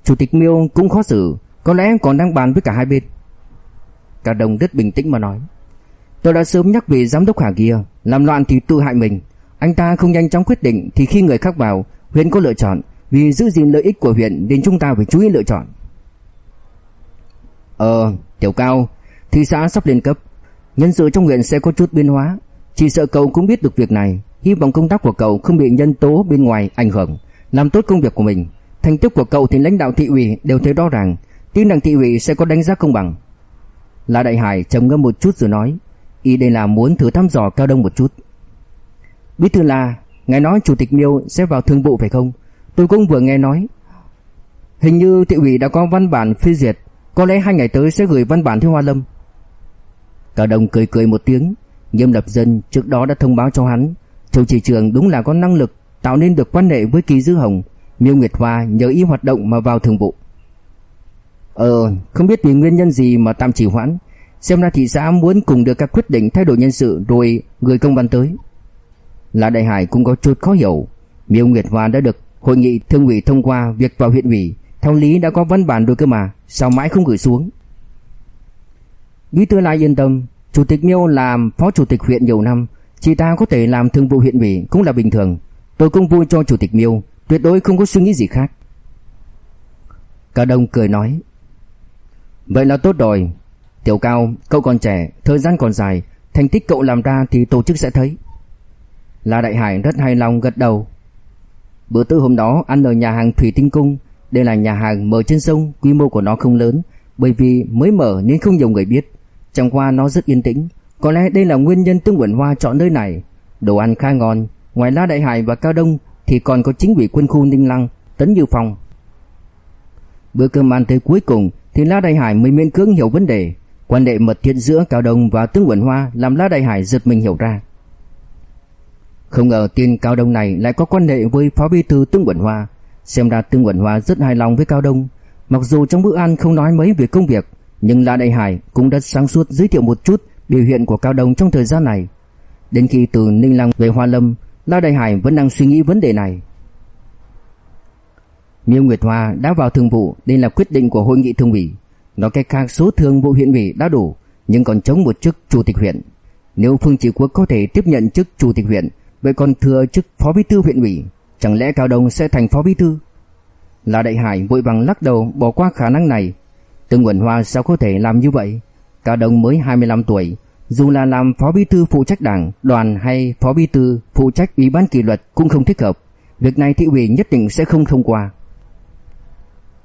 Chủ tịch Miêu cũng khó xử, có lẽ còn đang bàn với cả hai bên. Cả đồng rất bình tĩnh mà nói. Tôi đã sớm nhắc về giám đốc Hà kia, làm loạn thì tự hại mình. Anh ta không nhanh chóng quyết định thì khi người khác vào, huyện có lựa chọn. Vì giữ gìn lợi ích của huyện nên chúng ta phải chú ý lựa chọn. Ờ, Tiểu Cao, thị xã sắp lên cấp. Nhân sự trong huyện sẽ có chút biến hóa. Chỉ sợ cậu cũng biết được việc này. Hy vọng công tác của cậu không bị nhân tố bên ngoài ảnh hưởng. Làm tốt công việc của mình. Thành tích của cậu thì lãnh đạo thị ủy đều thấy rõ ràng. Tin rằng thị ủy sẽ có đánh giá công bằng. La Đại Hải trầm ngâm một chút rồi nói, y đây là muốn thử thăm dò Cao Đông một chút. Bí thư La, ngài nói chủ tịch Miêu sẽ vào thương vụ phải không? Tôi cũng vừa nghe nói. Hình như thị ủy đã có văn bản phê duyệt, có lẽ hai ngày tới sẽ gửi văn bản theo Hoa Lâm. cả đồng cười cười một tiếng, Nghiêm Lập Dân trước đó đã thông báo cho hắn, Châu Chỉ Trường đúng là có năng lực tạo nên được quan hệ với Kỳ Dư Hồng, Miêu Nguyệt Hoa nhờ y hoạt động mà vào thường vụ. Ờ, không biết vì nguyên nhân gì mà tạm trì hoãn. Xem ra thị xã muốn cùng được các quyết định thay đổi nhân sự rồi gửi công văn tới. là Đại Hải cũng có chút khó hiểu. Miêu Nguyệt Hoa đã được hội nghị thương ủy thông qua việc vào huyện ủy. Theo lý đã có văn bản rồi cơ mà, sao mãi không gửi xuống? Bí thư lại yên tâm, Chủ tịch Miêu làm phó chủ tịch huyện nhiều năm, chị ta có thể làm thương vụ huyện ủy cũng là bình thường. Tôi cũng vui cho chủ tịch Miêu, tuyệt đối không có suy nghĩ gì khác. Cả đông cười nói, Vậy là tốt rồi Tiểu Cao cậu còn trẻ Thời gian còn dài Thành tích cậu làm ra thì tổ chức sẽ thấy La Đại Hải rất hài lòng gật đầu Bữa tối hôm đó, ăn ở nhà hàng Thủy Tinh Cung. Đây là nhà hàng mở trên sông, Quy mô của nó không lớn, Bởi vì mới mở nên không nhiều người biết. Chẳng qua nó rất yên tĩnh. Có lẽ đây là nguyên nhân Tương Quẩn Hoa chọn nơi này. Đồ ăn khá ngon. Ngoài La Đại Hải và Cao Đông, Thì còn có chính ủy quân khu Ninh Lăng, Tấn Như Phong. Bữa cơm ăn tới cuối cùng, thì La Đại Hải mới miễn cưỡng hiểu vấn đề. Quan hệ mật thiết giữa Cao Đông và Tướng Quẩn Hoa làm La Đại Hải giật mình hiểu ra. Không ngờ tiên Cao Đông này lại có quan hệ với Phó Bí thư tương Quẩn Hoa. Xem ra tương Quẩn Hoa rất hài lòng với Cao Đông. Mặc dù trong bữa ăn không nói mấy về công việc, nhưng La Đại Hải cũng đã sáng suốt giới thiệu một chút biểu hiện của Cao Đông trong thời gian này. Đến khi từ Ninh Lăng về Hoa Lâm, La Đại Hải vẫn đang suy nghĩ vấn đề này. Miêu Nguyệt Hoa đã vào thường vụ, đây là quyết định của hội nghị thường ủy. Nói cách khác số thường vụ huyện ủy đã đủ, nhưng còn chống một chức chủ tịch huyện. Nếu Phương Chỉ Quốc có thể tiếp nhận chức chủ tịch huyện, vậy còn thừa chức phó bí thư huyện ủy, chẳng lẽ Cao Đông sẽ thành phó bí thư? La Đại Hải vội vàng lắc đầu bỏ qua khả năng này. Tương Quẩn Hoa sao có thể làm như vậy? Cao Đông mới 25 tuổi, dù là làm phó bí thư phụ trách đảng, đoàn hay phó bí thư phụ trách ủy ban kỷ luật cũng không thích hợp. Việc này thị ủy nhất định sẽ không thông qua.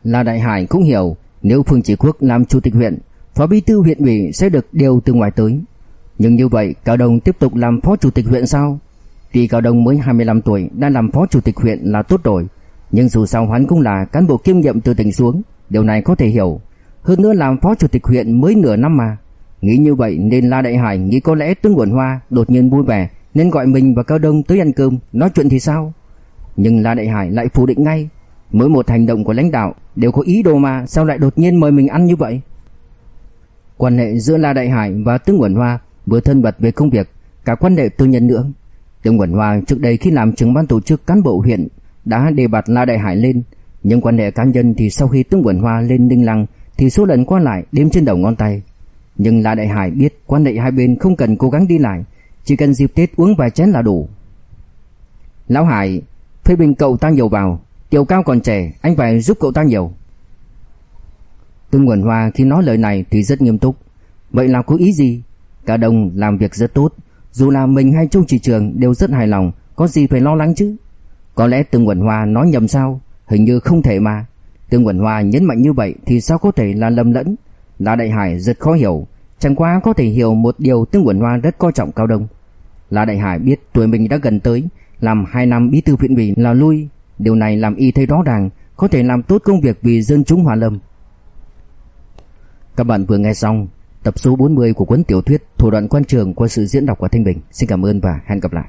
La Đại Hải cũng hiểu nếu Phương Chỉ Quốc làm chủ tịch huyện, phó bí thư huyện ủy sẽ được điều từ ngoài tới. Nhưng như vậy Cao Đông tiếp tục làm phó chủ tịch huyện sao Tuy Cao Đông mới 25 tuổi, Đã làm phó chủ tịch huyện là tốt rồi. Nhưng dù sao hắn cũng là cán bộ kiêm nhiệm từ tỉnh xuống, Điều này có thể hiểu. Hơn nữa làm phó chủ tịch huyện mới nửa năm mà. Nghĩ như vậy nên La Đại Hải nghĩ có lẽ Tương Quẩn Hoa đột nhiên vui vẻ, Nên gọi mình và Cao Đông tới ăn cơm, Nói chuyện thì sao? Nhưng La Đại Hải lại phủ định ngay. Mỗi một hành động của lãnh đạo đều có ý đồ mà, Sao lại đột nhiên mời mình ăn như vậy? Quan hệ giữa La Đại Hải và Tương Quẩn Hoa Vừa thân mật về công việc, Cả quan hệ tư nhân nữa. Tương Quẩn Hoa trước đây khi làm trưởng ban tổ chức cán bộ huyện Đã đề bạt La Đại Hải lên, Nhưng quan hệ cá nhân thì sau khi Tương Quẩn Hoa lên Đinh Lăng Thì số lần qua lại đếm trên đầu ngón tay. Nhưng La Đại Hải biết quan hệ hai bên không cần cố gắng đi lại, Chỉ cần dịp Tết uống vài chén là đủ. Lão Hải, Phê bình cậu ta nhiều vào, Tiểu Cao còn trẻ, Anh phải giúp cậu ta nhiều. Tương Quẩn Hoa khi nói lời này thì rất nghiêm túc. Vậy là có ý gì? Cả đồng làm việc rất tốt. Dù là mình hay Trung Chỉ Trường đều rất hài lòng, Có gì phải lo lắng chứ? Có lẽ Tương Quẩn Hoa nói nhầm sao? Hình như không thể mà. Tương Quẩn Hoa nhấn mạnh như vậy Thì sao có thể là lầm lẫn? La Đại Hải rất khó hiểu. Chẳng qua có thể hiểu một điều Tương Quẩn Hoa rất coi trọng Cao Đông. La Đại Hải biết tuổi mình đã gần tới, Làm 2 năm bí thư huyện ủy là lui. Điều này làm y thấy rõ ràng, Có thể làm tốt công việc vì dân chúng Hòa Lâm. Các bạn vừa nghe xong Tập số 40 của cuốn tiểu thuyết Thủ đoạn quan trường qua sự diễn đọc của Thanh Bình. Xin cảm ơn và hẹn gặp lại.